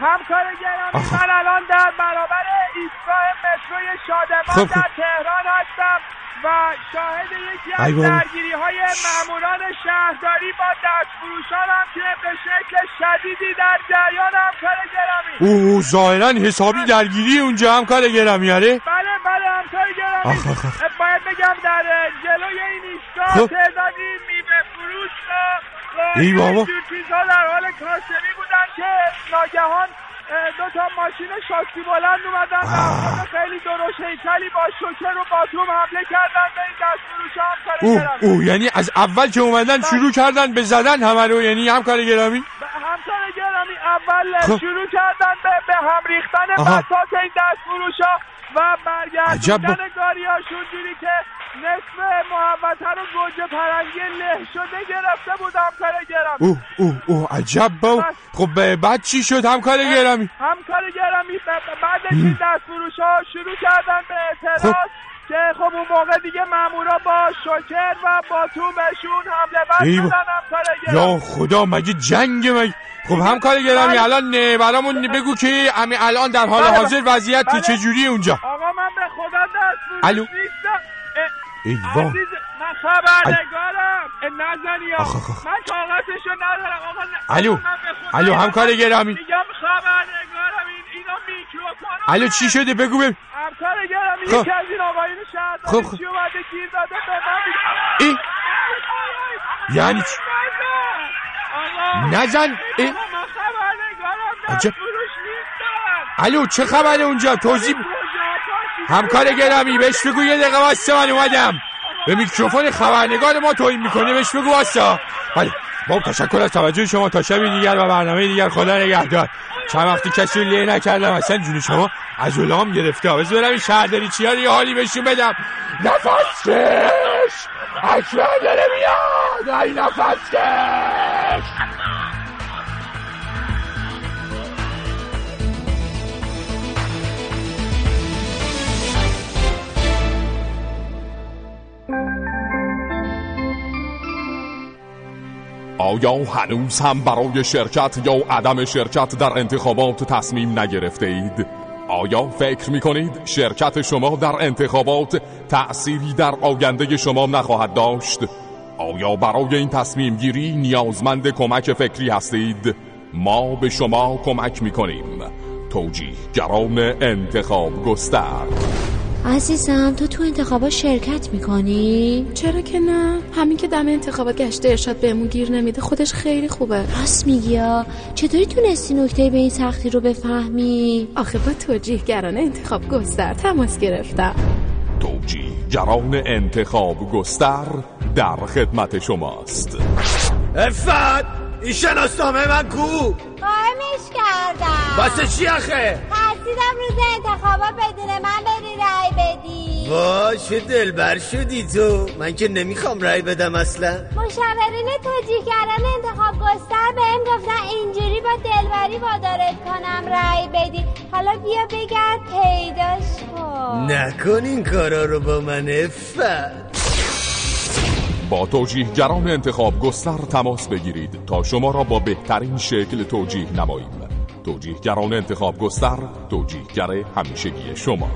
[SPEAKER 20] همکار گرامی من الان در برابر ایستگاه متروی شادمان
[SPEAKER 19] خب، خب.
[SPEAKER 20] در تهران هستم و شاهد یکی از. درگیری های ماموران شهرداری با دستفروشان هم که به شکل شدیدی در جریان همکار گرامی
[SPEAKER 19] او ظاهرا حسابی درگیری اونجا همکار گرامی آره
[SPEAKER 20] بله بله همکار گرامی. باید بگم در جلوی این ایستگاه
[SPEAKER 19] خب.
[SPEAKER 20] تعدادی میوه فروش و
[SPEAKER 19] ای بابا.
[SPEAKER 20] چیزها در حال کاسبی بودن که ناگهان دو تا ماشین شاسی بلند اومدن. خیلی درشت هیکلی با شوکر و باتوم حمله کردن به این دست فروش همکار گرامی
[SPEAKER 19] اوه یعنی از اول که اومدن شروع کردن به زدن همه رو یعنی همکار گرامی؟
[SPEAKER 20] همکار گرامی اول
[SPEAKER 19] خب.
[SPEAKER 20] شروع کردن به, به هم ریختن. بساط این دست فروش ها و برگردوندن گاری هاشون جوری که نصف محوطه رو گوجه پرنگی له شده گرفته بود همکار گرامی
[SPEAKER 19] اوه اوه اوه عجب با. خب بعد چی شد؟ همکار گرامی
[SPEAKER 20] همکار گرامی بعدش این دست فروش ها شروع کردن به اعتراض که خب اون موقع دیگه مامورا با شوکر و باتوم بهشون حمله
[SPEAKER 19] ای با-
[SPEAKER 20] همکار گرامی
[SPEAKER 19] یا خدا مگه جنگ مگه؟ خب همکار گرامی الان اه، برامون بگو که الان در حال
[SPEAKER 20] بله،
[SPEAKER 19] حاضر وضعیت
[SPEAKER 20] بله.
[SPEAKER 19] چجوری اونجا؟
[SPEAKER 20] آقا من به خدا دست
[SPEAKER 19] الو. ای وای.
[SPEAKER 20] من خبرنگارم
[SPEAKER 19] آخ.
[SPEAKER 20] من کاغذشو ندارم آقا
[SPEAKER 19] الو. الو، همکار گرامی.
[SPEAKER 20] میگم خبرنگارم این اینا میکروفون
[SPEAKER 19] الو چی شده بگو ببین
[SPEAKER 20] همکار گرامی
[SPEAKER 19] خب.
[SPEAKER 20] یکی از این آقایون
[SPEAKER 19] خب،
[SPEAKER 20] شهرداری
[SPEAKER 19] خب.
[SPEAKER 20] چی اومده گیر داده به من
[SPEAKER 19] این یعنی چی؟ نزن این عجب. الو چه خبره اونجا توضیح همکار گرامی بهش بگو یه دقیقه واسه من اومدم. به میکروفون خبرنگار ما توهین می‌کنه بهش بگو واسه بله. با تشکر از توجه شما. تا شبی دیگر و برنامه دیگر خدا نگهدار. چند وقتی کسی له نکردم اصلا جون شما از اولام گرفته. بذار برم این شهرداری رو یه حالی بهشون بدم. نفس کش! اکبر داره میاد. ای نفس کش!
[SPEAKER 2] آیا هنوز هم برای شرکت یا عدم شرکت در انتخابات تصمیم نگرفته اید؟ آیا فکر می کنید شرکت شما در انتخابات تأثیری در آینده شما نخواهد داشت؟ آیا برای این تصمیم گیری نیازمند کمک فکری هستید؟ ما به شما کمک می کنیم توجیه گران انتخاب گستر
[SPEAKER 21] عزیزم تو تو انتخابات شرکت می‌کنی؟
[SPEAKER 22] چرا که نه؟ همین که دم انتخابات گشته ارشاد بهمون گیر نمیده خودش خیلی خوبه.
[SPEAKER 21] راست میگی چطوری تونستی نکته به این سختی رو بفهمی؟
[SPEAKER 22] آخه با توجیهگران انتخاب گستر تماس گرفتم.
[SPEAKER 2] توجیه گران انتخاب گستر در خدمت شماست.
[SPEAKER 23] افت! این شناسنامه من کو؟
[SPEAKER 11] قایمش کردم.
[SPEAKER 23] واسه چی آخه؟
[SPEAKER 11] ترسیدم روز انتخابات بدون من بری رأی بدی.
[SPEAKER 23] وای چه دلبر شدی تو. من که نمی‌خوام رأی بدم اصلا.
[SPEAKER 11] مشاورین توجیهگران انتخاب گستر بهم گفتن اینجوری با دلبری وادارت کنم رأی بدی. حالا بیا بگرد پیداش کن.
[SPEAKER 23] نکن این کارا رو با من افت.
[SPEAKER 2] با توجیهگران انتخاب گستر تماس بگیرید تا شما را با بهترین شکل توجیه نماییم. توجیهگران انتخاب گستر توجیهگر همیشگی شما.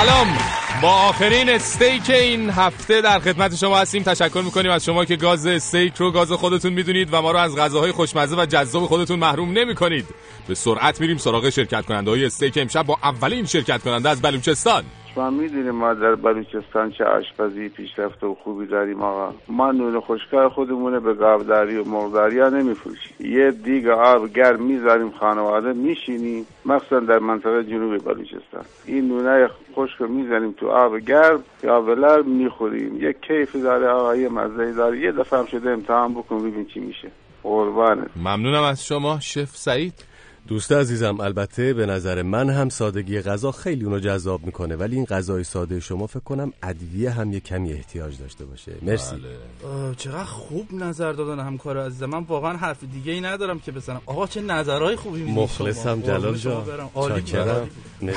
[SPEAKER 2] سلام. با آخرین استیک این هفته در خدمت شما هستیم. تشکر می‌کنیم از شما که گاز استیک رو گاز خودتون می‌دونید و ما رو از غذاهای خوشمزه و جذاب خودتون محروم نمی‌کنید. به سرعت میریم سراغ شرکت کننده های استیک. امشب با اولین شرکت کننده از بلوچستان.
[SPEAKER 24] شما می‌دونیم ما در بلوچستان چه آشپزی پیشرفته و خوبی داریم آقا. ما نون خشکای خودمونه به گاوداری و مرغداری ها نمیفروشیم. یه دیگ آب گرم می‌ذاریم خانواده میشینیم. مخصوصا در منطقه جنوب بلوچستان. این نونه خشک می‌زنیم تو آب گرم یا ولر می‌خوریم. یه کیف داره آقا یه مزه داره. یه دفعه هم شده امتحان بکن ببین چی میشه. قربانت.
[SPEAKER 2] ممنونم از شما شف سعید.
[SPEAKER 25] دوست عزیزم البته به نظر من هم سادگی غذا خیلی اونو جذاب می‌کنه ولی این غذای ساده شما فکر کنم ادویه هم یه کمی احتیاج داشته باشه. مرسی.
[SPEAKER 26] آه، چقدر خوب نظر دادن همکار عزیزم. من واقعا حرف دیگه ای ندارم که بزنم. آقا چه نظرهای خوبی می‌دید
[SPEAKER 25] مخلصم جلال جان. چاکرم.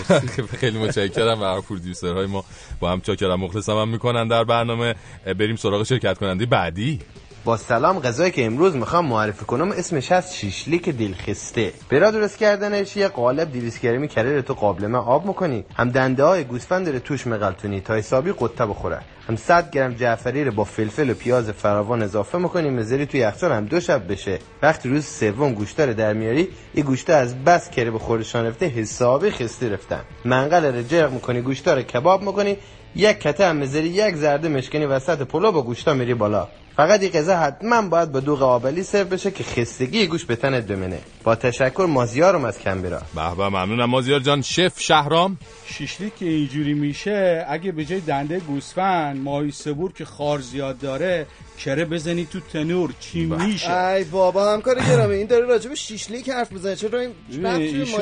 [SPEAKER 2] خیلی متشکرم و پرودیوسرهای ما با هم چاکرم مخلصم هم می‌کنن در برنامه. بریم سراغ شرکت کننده بعدی.
[SPEAKER 27] با سلام غذایی که امروز می‌خوام معرفی کنم اسمش هست شیشلیک دلخسته. برا درست کردنش یه قالب 200 گرمی کره تو قابلمه آب می‌کنی. هم دنده های گوسفند رو توش مغلطونی تا حسابی قطه بخوره. هم 100 گرم جعفری رو با فلفل و پیاز فراوان اضافه می‌کنی مزری توی یخچال هم دو شب بشه. وقتی روز سوم گوشتا رو در میاری این گوشتا از بس کره به خورشان رفته حسابی خسته رفتن. منقل رو جرق می‌کنی گوشتا رو کباب می‌کنی یک کته هم مزری یک زرده مشکنی وسط پلو با گوشتا میری بالا. فقط این غذا حتما باید با دوغ آبلی سرو بشه که خستگی گوش به تنت بمنه با تشکر مازیارم از کمبرا.
[SPEAKER 2] به به ممنونم. مازیار جان شف شهرام؟
[SPEAKER 28] شیشلی که اینجوری میشه اگه به جای دنده گوسفند ماهی سبور که خار زیاد داره کره بزنی تو تنور چی میشه؟
[SPEAKER 29] ای بابا همکار گرامی این داره راجب شیشلیک حرف می‌زنه. چرا این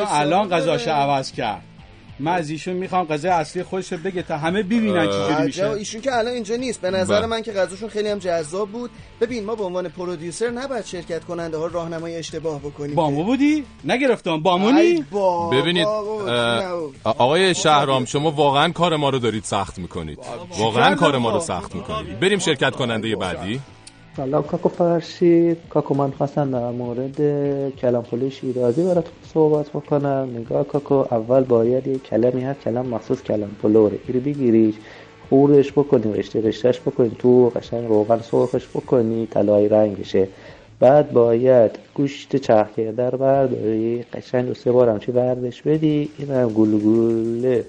[SPEAKER 28] الان غذاشو عوض کرد. من از ایشون می‌خوام غذای اصلی خودش بگه تا همه ببینن چجوری میشه.
[SPEAKER 29] ایشون که الان اینجا نیست. به نظر من که غذاشون خیلی هم جذاب بود. ببین ما به عنوان پرودیوسر نباید شرکت کننده ها راهنمای اشتباه بکنیم.
[SPEAKER 28] بامو بودی؟ نگرفتم بامونی
[SPEAKER 2] ببینید آقای شهرام شما واقعا کار ما رو دارید سخت می‌کنید. واقعا کار ما رو سخت می‌کنید. بریم شرکت کننده بعدی.
[SPEAKER 30] سلام کاکو فرشید کاکو من خواستم در مورد کلم شیرازی براتون صحبت بکنم. نگاه کاکو اول باید یه کلمی هست کلم مخصوص کلم پلوره. ایرو بگیریش خورش بکنی رشته رشتهش بکنی تو قشنگ روغن سرخش بکنی طلایی رنگ بشه بعد باید گوشت چرخ کرده رو برداری قشنگ دو سه بار همچی بردش بدی. این هم گله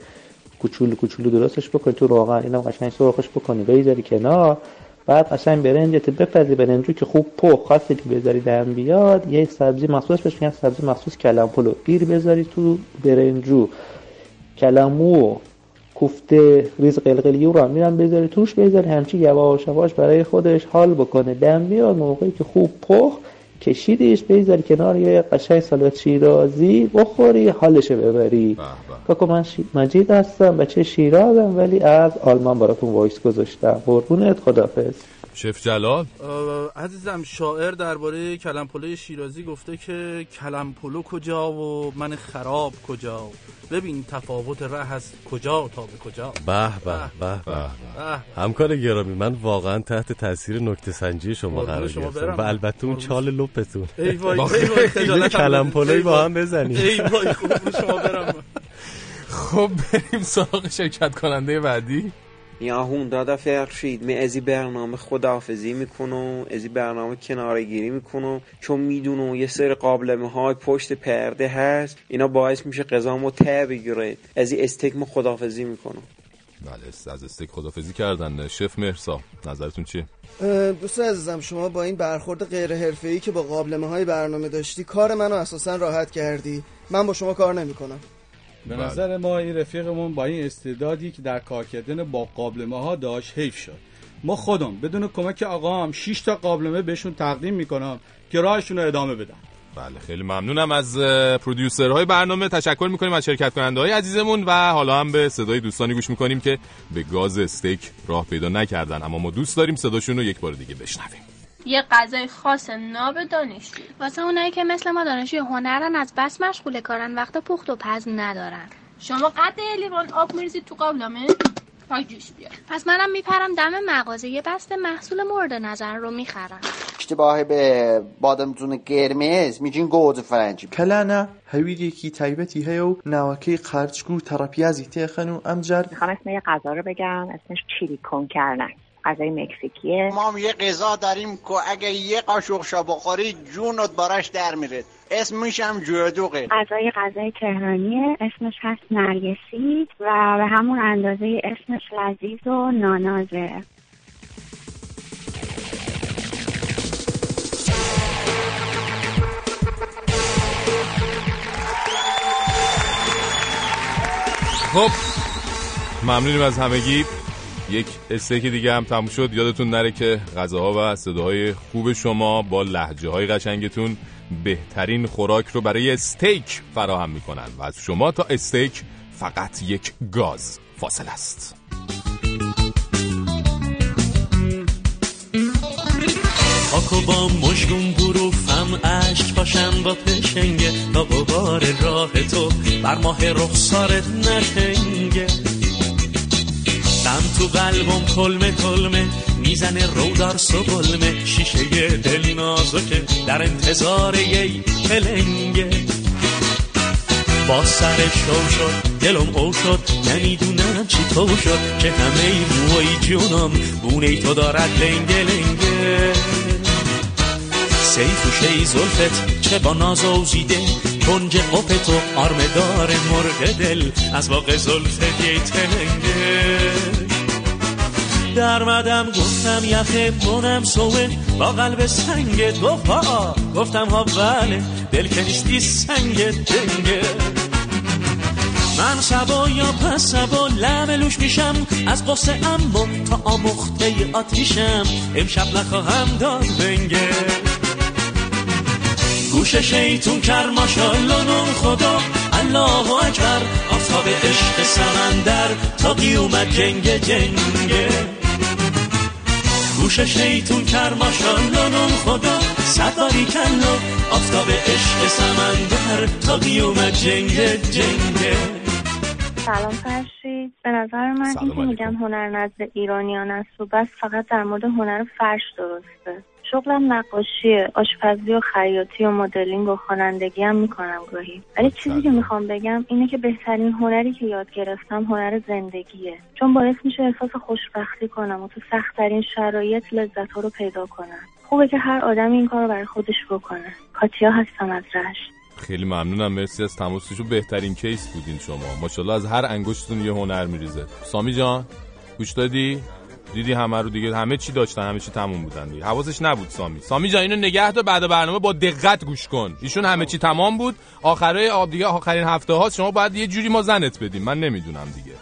[SPEAKER 30] کوچولو کوچولو درستش بکنی تو روغن اینم قشنگ سرخش بکنی. بذاری کنار. بعد قشنگ برنجت بپزی برنجو که خوب پخت خواستی که بذاری دم بیاد یه سبزی مخصوص بهش میگن سبزی مخصوص کلم پلو گیر بذاری تو برنجو کلمو کوفته ریز قلقلیو رو هم میرم بذاری توش بذاری همچی یواش یواش برای خودش حال بکنه. دم بیاد موقعی که خوب پخت کشیدیش بذاری کنار یه قشنگ سالات شیرازی بخوری حالش ببری. کاکو من شی... مجید هستم بچه شیرازم ولی از آلمان براتون voice گذاشتم. قربونت خدافظ
[SPEAKER 2] chef جلال.
[SPEAKER 26] عزیزم شاعر درباره کلم پلو شیرازی گفته که کلم پلو کجا و من خراب کجا؟ ببین تفاوت ره از کجا تا به کجا.
[SPEAKER 25] به به به به. همکار گرامی من واقعا تحت تاثیر نکته سنجی شما قرار گرفتم. و البته اون چال لپتون
[SPEAKER 26] ای وای ای وای خجالت
[SPEAKER 25] کلم پلوی با هم بزنیم
[SPEAKER 26] ای وای خوب شما برم.
[SPEAKER 2] خب بریم سراغ شرکت کننده بعدی.
[SPEAKER 31] یا هوندا فرشید می ازی برنامه خداحافظی می‌کنم ازی برنامه کناره گیری می‌کنم چون می‌دونم یه سر قابلمه های پشت پرده هست. اینا باعث میشه قضامو ته بگیره. ازی استیک خداحافظی می‌کنم.
[SPEAKER 2] بله از استیک خدافزی کردن. شف مرسا نظرتون چیه؟
[SPEAKER 29] دوست عزیزم شما با این برخورد غیر حرفه‌ای که با قابلمه های برنامه داشتی کار منو اساسا راحت کردی. من با شما کار نمی‌کنم.
[SPEAKER 28] به نظر ما این رفیقمون با این استعدادی که در کار کردن با قابلمه ها داشت حیف شد. ما خودم بدون کمک آقام 6 تا قابلمه بهشون تقدیم می‌کنم که راهشون رو ادامه بدن.
[SPEAKER 2] بله خیلی ممنونم از پرودیوسرهای برنامه. تشکر می‌کنیم از شرکت کننده های عزیزمون و حالا هم به صدای دوستانی گوش می‌کنیم که به گاز استیک راه پیدا نکردن. اما ما دوست داریم صداشون رو یک بار دیگه بشنویم.
[SPEAKER 32] یه غذای خاص ناب دانشجو.
[SPEAKER 22] واسه اونایی که مثل ما دانشجوی هنرن از بس مشغول کارن وقت پخت و پز ندارن.
[SPEAKER 32] شما قد لیوان آب میریزید تو قابلمه؟ جوش بیار
[SPEAKER 22] پس منم میپرم دم مغازه. یه بسته محصول مورد نظر رو می‌خرم.
[SPEAKER 33] اشتباه به بادمجون قرمز. میجین گوز فرنجی.
[SPEAKER 34] کەلانە هەویرێکی تایبەتی هەیە و ناوەکەی قارچگو و تەڕەپیازی تێخەن و ئەمجار
[SPEAKER 35] می‌خوام اسم یه غذا رو بگم. اسمش چیلی کن کردن.
[SPEAKER 36] غذای مکزیکیه.
[SPEAKER 33] ما هم یه غذا داریم که اگه یه قاشق شا بخوری جونت براش در میره. اسمش هم جودوقه
[SPEAKER 36] غذای غذای تهرانیه. اسمش هست نرگسی و به همون اندازه اسمش لذیذ و نانازه.
[SPEAKER 2] خب ممنونیم از همگی. یک استیک دیگه هم تموم شد. یادتون نره که غذاها و صداهای خوب شما با لحجه های قشنگتون بهترین خوراک رو برای استیک فراهم می‌کنن و از شما تا استیک فقط یک گاز فاصل است.
[SPEAKER 12] خاکو با مشگون بروفم عشق باشم با پشنگه تا غبار راه تو بر ماه رخسارت نتنگه تو قلبم کلمه کلمه می‌زنه رودار سبلمه شیشه دل نازکه در انتظار یی پلنگه. با سر شو شد دلم او شد نمی‌دونم چی تو شد که همه موی جونم بونه تو دارد لنگه لنگه. سیف و شی زلفت چه با ناز اوزیده کنج قپ تو آرمدار مرغ دل از واقع زلفت یه تلنگه. در مدم گفتم یخه منم سوه با قلب سنگ دو پا. گفتم ها بله دل که نیستی سنگ دنگه من سبا یا پس سبا لملوش میشم از قصه اما تا آمخته آتیشم. امشب نخواهم داد بنگه گوش شیطون کر ماشالله خدا. الله اکبر آفتاب عشق سمندر. تا قیومت جنگ جنگه گوش شیطون کر ماشالله نور خدا صداری کلا آفتاب عشق سمندر تا قیومت جنگ جنگه
[SPEAKER 36] سلام فرشید. به نظر من این که میگم هنر نزد ایرانیان است و بس فقط در مورد هنر فرش درسته. شغلم نقاشیه آشپزی و خیاطی و مدلینگ و خوانندگی هم می‌کنم گاهی. ولی چیزی که می‌خوام بگم اینه که بهترین هنری که یاد گرفتم هنر زندگیه. چون باعث میشه احساس خوشبختی کنم و تو سختترین شرایط لذت ها رو پیدا کنم. خوبه که هر آدمی این کار رو برای خودش بکنه. کاتیا هستم از رشت.
[SPEAKER 2] خیلی ممنونم. مرسی از تماسشو بهترین کیس بودین شما. ماشاءالله از هر انگشتتون یه هنر میریزه. سامی جان گوش دادی؟ دیدی همه رو دیگه همه چی داشتن همه چی تموم بودن دیگه. حواسش نبود سامی. سامی جان اینو نگه دار بعد برنامه با دقت گوش کن. ایشون همه چی تمام بود. آخرای آب دیگه آخرین هفته ها شما باید یه جوری ما زنت بدیم. من نمی‌دونم دیگه.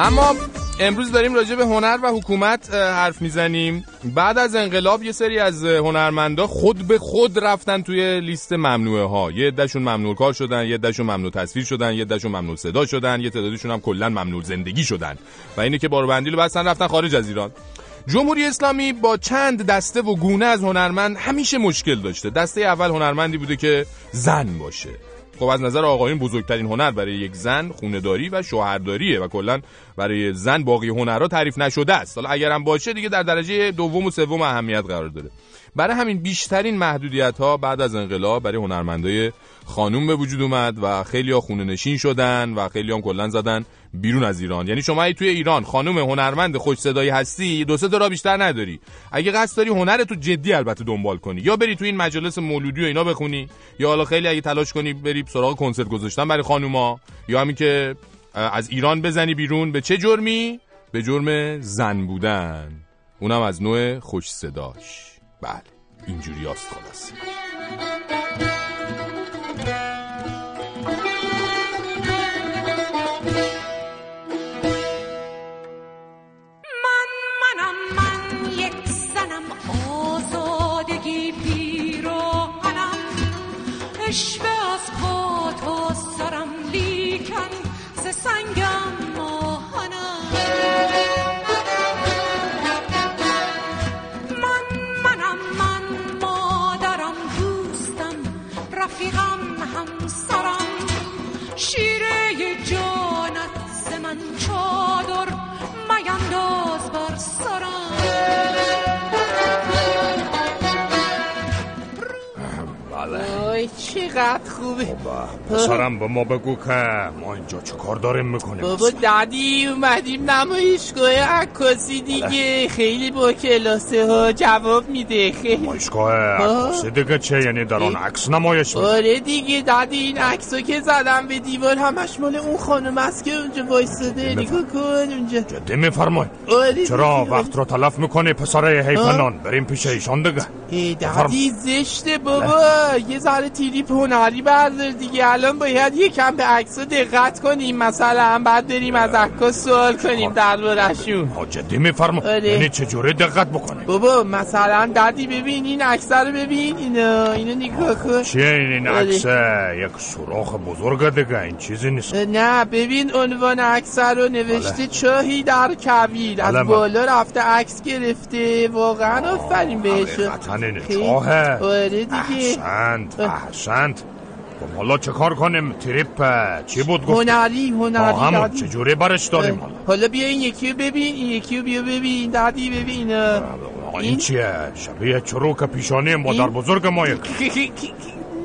[SPEAKER 2] اما امروز داریم راجع به هنر و حکومت حرف می‌زنیم. بعد از انقلاب یه سری از هنرمندا خود به خود رفتن توی لیست ممنوعه ها یه عدهشون ممنوع کار شدن یه عدهشون ممنوع تصویر شدن یه عدهشون ممنوع صدا شدن یه تعدادشون هم کلا ممنوع زندگی شدن. و اینه که بارو بندی رو بستن رفتن خارج از ایران. جمهوری اسلامی با چند دسته و گونه از هنرمند همیشه مشکل داشته. دسته اول هنرمندی بوده که زن باشه. خب از نظر آقایون بزرگترین هنر برای یک زن خونداری و شوهرداریه و کلا برای زن باقی هنرها تعریف نشده است. حالا اگرم باشه دیگه در درجه دوم و سوم اهمیت قرار داره. برای همین بیشترین محدودیت ها بعد از انقلاب برای هنرمندای خانوم به وجود اومد و خیلی ها خونه نشین شدن و خیلی هم کلا زدن بیرون از ایران. یعنی شما ای توی ایران خانم هنرمند خوش صدایی هستی دو سه تا بیشتر نداری. اگه قصد داری هنر تو جدی البته دنبال کنی. یا بری تو این مجالس مولودی و اینا بخونی یا حالا خیلی اگه تلاش کنی بری سراغ کنسرت گذاشتن برای خانوما یا همین که از ایران بزنی بیرون به چه جرمی؟ به جرم زن بودن. اونم از نوع خوش صداش. بله اینجوری هست خلاص
[SPEAKER 37] اشوه مینداز
[SPEAKER 38] چقدر خوبه.
[SPEAKER 39] پسرم به ما بگو که ما اینجا چه کار داریم می‌کنیم؟
[SPEAKER 38] بابا دادی اومدیم نمایشگاه عکاسی دیگه. خیلی با کلاسه ها جواب میده. خیلی.
[SPEAKER 39] نمایشگاه عکاسی دیگه چه؟ یعنی در آن عکس نمایش میده
[SPEAKER 38] آره دیگه دادی این عکسو که زدم به دیوار همش مال اون خانم است که اونجا وایساده. نگاه کن اونجا.
[SPEAKER 39] جدی میفرمای؟
[SPEAKER 38] آره
[SPEAKER 39] چرا. وقت رو تلف می‌کنی پسر حیفنان؟ بریم پیش ایشان دیگه.
[SPEAKER 38] ای دادی زشته بابا. یه ذره تریپ هنری بردار دیگه. الان باید یکم به عکسا دقت کنیم. مثلا بعد بریم از عکاس سوال کنیم دربارشون
[SPEAKER 39] ها جدی میفرما
[SPEAKER 38] آره.
[SPEAKER 39] یعنی چجوری دقت بکنی؟
[SPEAKER 38] بابا مثلا دادی ببین این عکس رو ببین. اینو اینو نگاه کن.
[SPEAKER 39] چیه این این
[SPEAKER 38] آره.
[SPEAKER 39] عکس؟ یک سوراخ بزرگ دیگه این چیزی نیست.
[SPEAKER 38] نه ببین عنوان عکس رو نوشته چاهی در کویر از
[SPEAKER 39] بله، بله.
[SPEAKER 38] بالا رفته عکس گرفته. واقعا آفرین بهش
[SPEAKER 39] حقیقتا چاهه.
[SPEAKER 38] آره دیگه.
[SPEAKER 39] احسنت احسنت. خب حالا چه کار کنیم؟ تریپ چی بود گفت
[SPEAKER 38] هنری هنری
[SPEAKER 39] همون. چجوری برش داریم؟ حالا
[SPEAKER 38] حالا بیا این یکی رو ببین این یکی رو بیا ببین دادی ببین
[SPEAKER 39] آقا، این چیه؟ شبیه چروک پیشانی مادر بزرگ ما یک.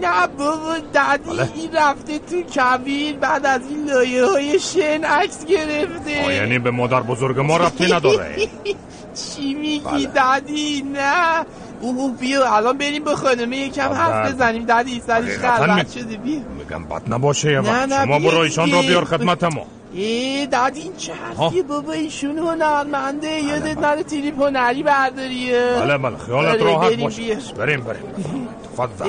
[SPEAKER 38] نه بابا دادی
[SPEAKER 39] بله.
[SPEAKER 38] این رفته تو کویر بعد از این لایه های شن عکس گرفته.
[SPEAKER 39] آه، یعنی به مادر بزرگ ما ربطی نداره.
[SPEAKER 38] چی میگی
[SPEAKER 39] بله.
[SPEAKER 38] دادی؟ نه. اوه بیا الان بریم با خانمه یکم
[SPEAKER 39] بله.
[SPEAKER 38] حرف بزنیم. دادی سرش
[SPEAKER 39] می-
[SPEAKER 38] شده بیا.
[SPEAKER 39] میگم بد نباشه یه
[SPEAKER 38] نه،
[SPEAKER 39] وقت
[SPEAKER 38] نه،
[SPEAKER 39] شما برو ایشان را
[SPEAKER 38] دیگه.
[SPEAKER 39] بیار خدمت ما.
[SPEAKER 38] ای دادی این چه حرفیه بابا؟ ایشون هنرمنده یادت نره تریپ هنری برداری
[SPEAKER 39] بله بله. خیالت
[SPEAKER 38] آره،
[SPEAKER 39] راحت باشه. بریم بریم. تفضل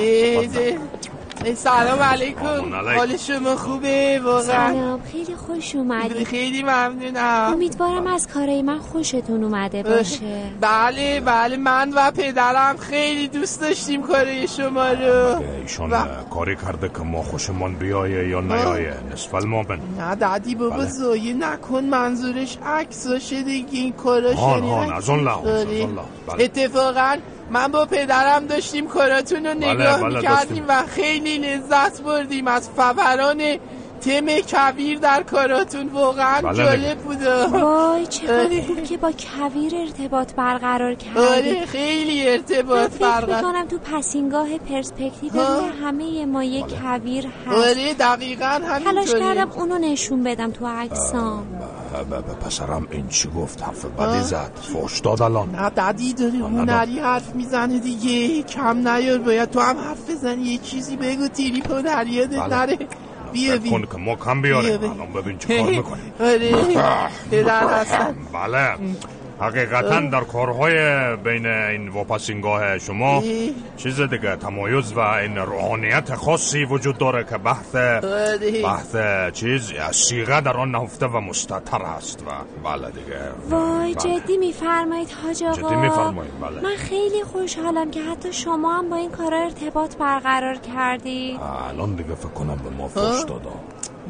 [SPEAKER 38] سلام علیکم. حال شما خوبه؟ واقعا.
[SPEAKER 11] سلام خیلی خوش اومدی.
[SPEAKER 38] خیلی ممنونم.
[SPEAKER 11] امیدوارم از کارای من خوشتون اومده باشه.
[SPEAKER 38] بله بله من و پدرم خیلی دوست داشتیم کار شما رو.
[SPEAKER 39] ایشان
[SPEAKER 38] و-
[SPEAKER 39] کاری کرده که ما خوشمان بیایه یا نیایه نصف المؤمن
[SPEAKER 38] نه دادی بابا
[SPEAKER 39] بله.
[SPEAKER 38] زایه نکن منظورش عکساشه دیگه این
[SPEAKER 39] آن
[SPEAKER 38] یعنی
[SPEAKER 39] آن
[SPEAKER 38] عکس.
[SPEAKER 39] از اون لحاظ. بله.
[SPEAKER 38] اتفاقا من با پدرم داشتیم کاراتون رو
[SPEAKER 39] بله،
[SPEAKER 38] نگاه
[SPEAKER 39] بله،
[SPEAKER 38] می‌کردیم و خیلی لذت بردیم از فوران تم کبیر در کاراتون واقعا
[SPEAKER 39] بله،
[SPEAKER 38] جالب بود
[SPEAKER 11] وای چقدر
[SPEAKER 38] آره.
[SPEAKER 11] خوب که با کویر ارتباط برقرار کردی
[SPEAKER 38] آره خیلی ارتباط
[SPEAKER 11] فکر
[SPEAKER 38] برقرار
[SPEAKER 11] می‌کنم تو پسینگاه پرسپکتیو همه ما یه کویر هست.
[SPEAKER 38] آره دقیقا
[SPEAKER 11] تلاش
[SPEAKER 38] همینطوری
[SPEAKER 11] کردم اونو نشون بدم تو عکسام.
[SPEAKER 39] پسرم این چی گفت؟ حرف بدی زد. فوش داد الان.
[SPEAKER 38] نه ددی داره. هنری حرف می‌زنه دیگه. کم نیار باید تو هم حرف بزنی. یه چیزی بگو تیری هنری یادت
[SPEAKER 39] بله.
[SPEAKER 38] نره. بیا
[SPEAKER 39] کن که ما کم بیاریم
[SPEAKER 38] بیا، بیا.
[SPEAKER 39] الان ببین چه کار
[SPEAKER 38] آره پدر هستن
[SPEAKER 39] بله حقیقتا در کارهای بین این واپسینگاه شما. چیز دیگه تمایز و این روحانیت خاصی وجود داره که بحث. بحث چیز سیغه در آن نهفته و مستطر هست و بله دیگه
[SPEAKER 11] وای
[SPEAKER 39] بله.
[SPEAKER 11] جدی میفرمایید حاج آقا
[SPEAKER 39] جدی می‌فرمایید، بله.
[SPEAKER 11] من خیلی خوشحالم که حتی شما هم با این کارا ارتباط برقرار کردی
[SPEAKER 39] الان دیگه فکر کنم به ما فوش دادا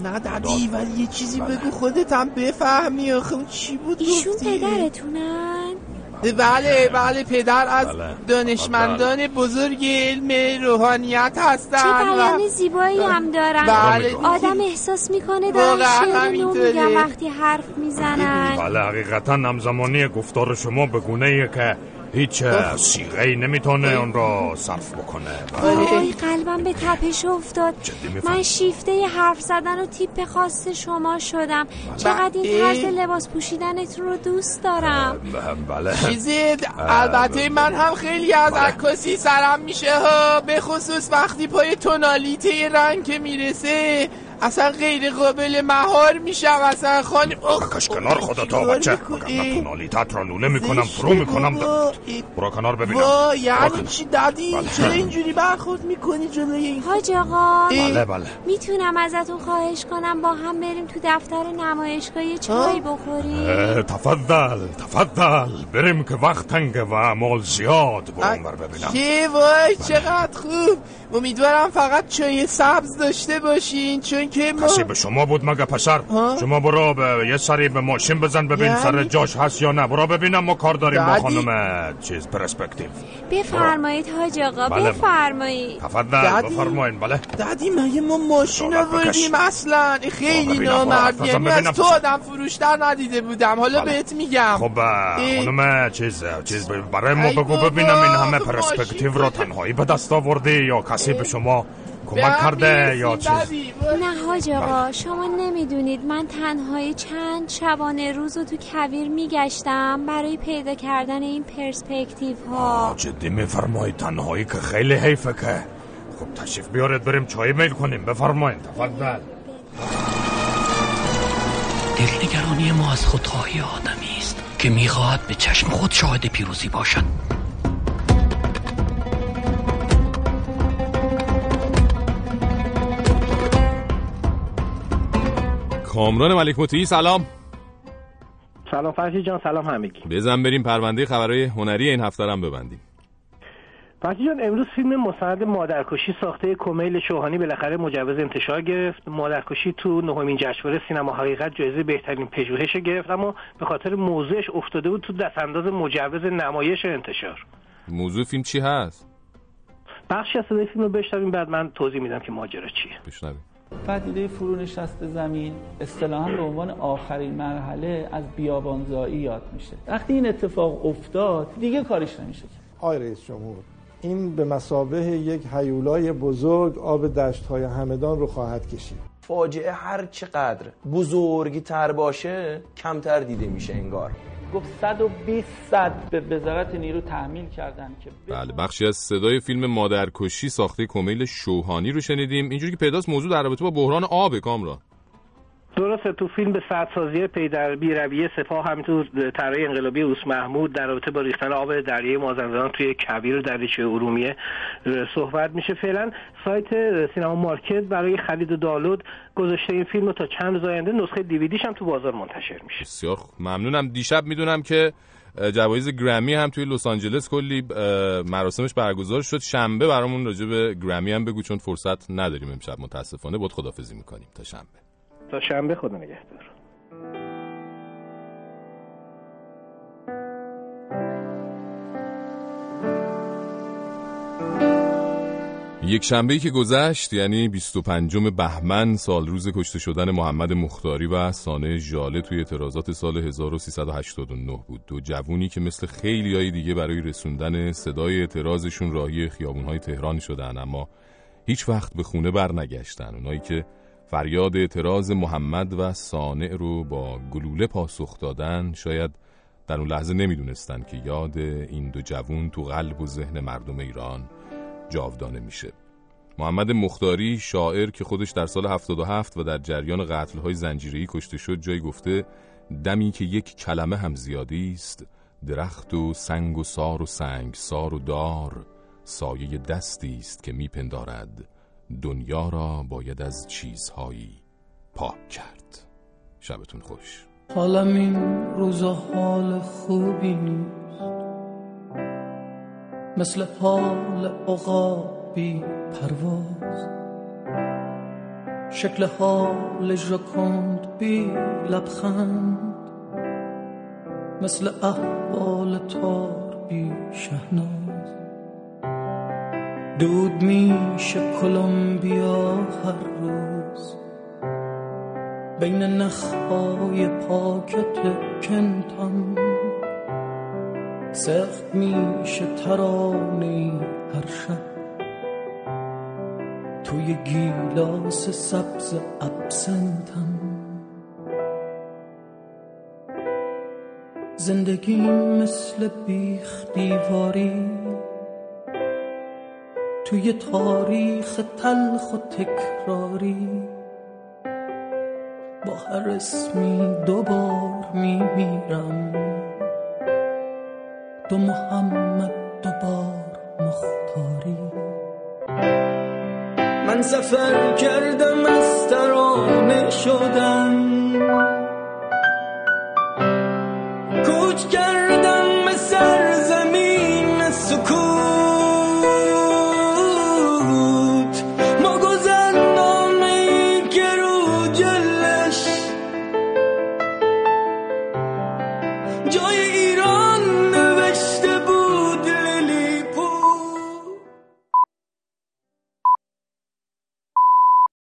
[SPEAKER 38] نه ددی ولی یه چیزی بگو خودت هم بفهمی آخه چی بود
[SPEAKER 11] ایشون؟ پدرتونن
[SPEAKER 38] بله بله پدر از
[SPEAKER 39] بله.
[SPEAKER 38] دانشمندان بزرگ علم روحانیت هستن
[SPEAKER 11] چه بیان زیبایی هم دارن
[SPEAKER 38] بله.
[SPEAKER 11] آدم احساس می‌کنه دارن شعر. میگن وقتی حرف می‌زنن
[SPEAKER 39] بله حقیقتا همزمانی گفتار شما به گونه ایه که هیچ سیغه ای نمی‌تونه اون را صرف بکنه. بله.
[SPEAKER 11] وای قلبم به تپش افتاد. من شیفته ی حرف زدن و تیپ خاص شما شدم. چقدر این. طرز لباس پوشیدنتون رو دوست دارم.
[SPEAKER 39] بله.
[SPEAKER 38] چیزی؟ البته من هم خیلی از عکاسی سرم میشه ها. به خصوص وقتی پای تونالیته رنگ که می‌رسه. اصلا غیر قابل مهار میشم اصلا خانم
[SPEAKER 39] بکش کنار خودتا بچه. مگم تونالیتت را لوله می‌کنم فرو می‌کنم. برو کنار ببینم.
[SPEAKER 38] یعنی. چی دادی؟
[SPEAKER 39] بله.
[SPEAKER 38] چرا اینجوری برخورد می‌کنی جلوی این
[SPEAKER 11] حاج آقا
[SPEAKER 39] بله بله.
[SPEAKER 11] می‌تونم ازتون خواهش کنم با هم بریم تو دفتر نمایشگاه یه چای بخوریم؟
[SPEAKER 39] تفضل تفضل. بریم که وقت تنگه و مال زیاد برو اونور ببینم.
[SPEAKER 38] چه وای چقدر خوب. امیدوارم فقط چای سبز داشته باشین چون که ما
[SPEAKER 39] کسی به شما بود مگه پسر شما برو به یه سری به ماشین بزن ببین
[SPEAKER 38] یعنی؟
[SPEAKER 39] سر جاش هست یا نه برو ببینم ما کار داریم با
[SPEAKER 38] دادی؟
[SPEAKER 39] خانم چیز پرسپکتیو
[SPEAKER 11] بفرمایید حاج آقا
[SPEAKER 39] بله.
[SPEAKER 11] بفرمایید
[SPEAKER 39] تفضل
[SPEAKER 38] دادی؟
[SPEAKER 39] بفرمایین بله
[SPEAKER 38] دادی مگه ما ماشین
[SPEAKER 39] بکش.
[SPEAKER 38] آوردیم اصلا خیلی
[SPEAKER 39] ببینم،
[SPEAKER 38] نامرد
[SPEAKER 39] برو،
[SPEAKER 38] یعنی
[SPEAKER 39] ببینم.
[SPEAKER 38] از تو آدم فروشتر ندیده بودم حالا
[SPEAKER 39] بله.
[SPEAKER 38] بهت میگم
[SPEAKER 39] خب. خانم چیز چیز برای ما بگو ببینم این همه
[SPEAKER 38] آخه
[SPEAKER 39] پرسپکتیو را تنهایی به دست آورده یا کسی به شما کمک کرده یا چیز
[SPEAKER 11] نه حاج آقا شما نمی‌دونید. من تنهایی چند شبانه روز رو تو کویر میگشتم برای پیدا کردن این پرسپکتیو ها
[SPEAKER 39] جدی میفرمایید تنهایی که خیلی حیفه که. خب تشریف بیارید بریم چای میل کنیم. بفرمایید تفضل.
[SPEAKER 40] دلنگرانی ما از خودخواهی آدمی است که می‌خواهد به چشم خود شاهد پیروزی باشد.
[SPEAKER 2] کامران ملک مطیعی سلام.
[SPEAKER 41] سلام فرشی جان سلام همگی.
[SPEAKER 2] بزن بریم پرونده خبرهای هنری این هفته هم ببندیم.
[SPEAKER 41] فرشی جان امروز فیلم مستند مادرکشی ساخته کمیل شوهانی بالاخره مجوز انتشار گرفت. مادرکشی تو نهمین جشنواره سینما حقیقت جایزه بهترین پژوهش گرفت اما به خاطر موضوعش افتاده بود تو دستانداز مجوز نمایش انتشار.
[SPEAKER 2] موضوع فیلم چی هست؟
[SPEAKER 41] بخشی از صدای فیلم رو بشنویم بعد من توضیح میدم که ماجرا چیه.
[SPEAKER 2] بشنویم.
[SPEAKER 42] پدیده فرونشست زمین اصطلاحا به عنوان آخرین مرحله از بیابانزایی یاد میشه. وقتی این اتفاق افتاد دیگه کارش نمیشه
[SPEAKER 43] آقای رئیس جمهور این به مسابه یک هیولای بزرگ آب دشت های همدان رو خواهد کشید.
[SPEAKER 44] فاجعه هر چقدر بزرگی تر باشه کمتر دیده میشه انگار.
[SPEAKER 42] گفت 120 صد به وزارت نیرو تحمیل کردن که
[SPEAKER 2] بله بخشی از صدای فیلم مادرکشی ساخته کمیل شوهانی رو شنیدیم. اینجوری که پیداست موضوع در رابطه با بحران آب کامران.
[SPEAKER 41] درسته تو فیلم به سدسازی پی در پی رویه سپاه همینطور طرح انقلابی اوس محمود در رابطه با ریختن آب دریای مازندران توی کویر دریاچه ارومیه صحبت میشه. فعلا سایت سینما مارکت برای خرید و دانلود گذاشته این فیلم رو تا چند روز آینده نسخه دیویدیش هم تو بازار منتشر میشه.
[SPEAKER 2] بسیار. ممنونم. دیشب می‌دونم که جوایز گرمی هم توی لس آنجلس کلی مراسمش برگزار شد. شنبه برامون راجع به گرمی هم بگو چون فرصت نداریم امشب. متاسفانه بود خدافظی می‌کنیم. تا شنبه.
[SPEAKER 41] تا شنبه خدا نگهدار.
[SPEAKER 2] یک شنبه که گذشت یعنی 25 بهمن سال روز کشته شدن محمد مختاری و سانه ژاله توی اعتراضات سال 1389 بود. دو جوونی که مثل خیلی های دیگه برای رسوندن صدای اعتراضشون راهی خیابونهای تهران شدن اما هیچ وقت به خونه برنگشتن. اونایی که فریاد اعتراض محمد و سانع رو با گلوله پاسخ دادن شاید در اون لحظه نمی‌دونستن که یاد این دو جوون تو قلب و ذهن مردم ایران جاودانه میشه. محمد مختاری شاعر که خودش در سال 77 و در جریان قتل‌های زنجیره‌ای کشته شد جای گفته دمی که یک کلمه هم زیادی است درخت و سنگ و سار و سنگ سار و دار سایه دستی است که میپندارد. دنیا را باید از چیزهایی پاک کرد. شبتون خوش.
[SPEAKER 45] حالم این روزا حال خوبی نیست. مثل حال عقابی پرواز. شکل حال ژاکند بی لبخند. مثل احوال تار بی شهناز. دود میشه کلمبیا هر روز. بین نخهای پاکت کنتم سخت میشه ترانه هر شب. توی گیلاس سبز ابسنتم. زندگی مثل بیخ دیواری توی تاریخ تلخ و تکراری. با هر اسمی دوبار میمیرم. دو محمد دوبار مختاری. من سفر کردم از ترانه شدم.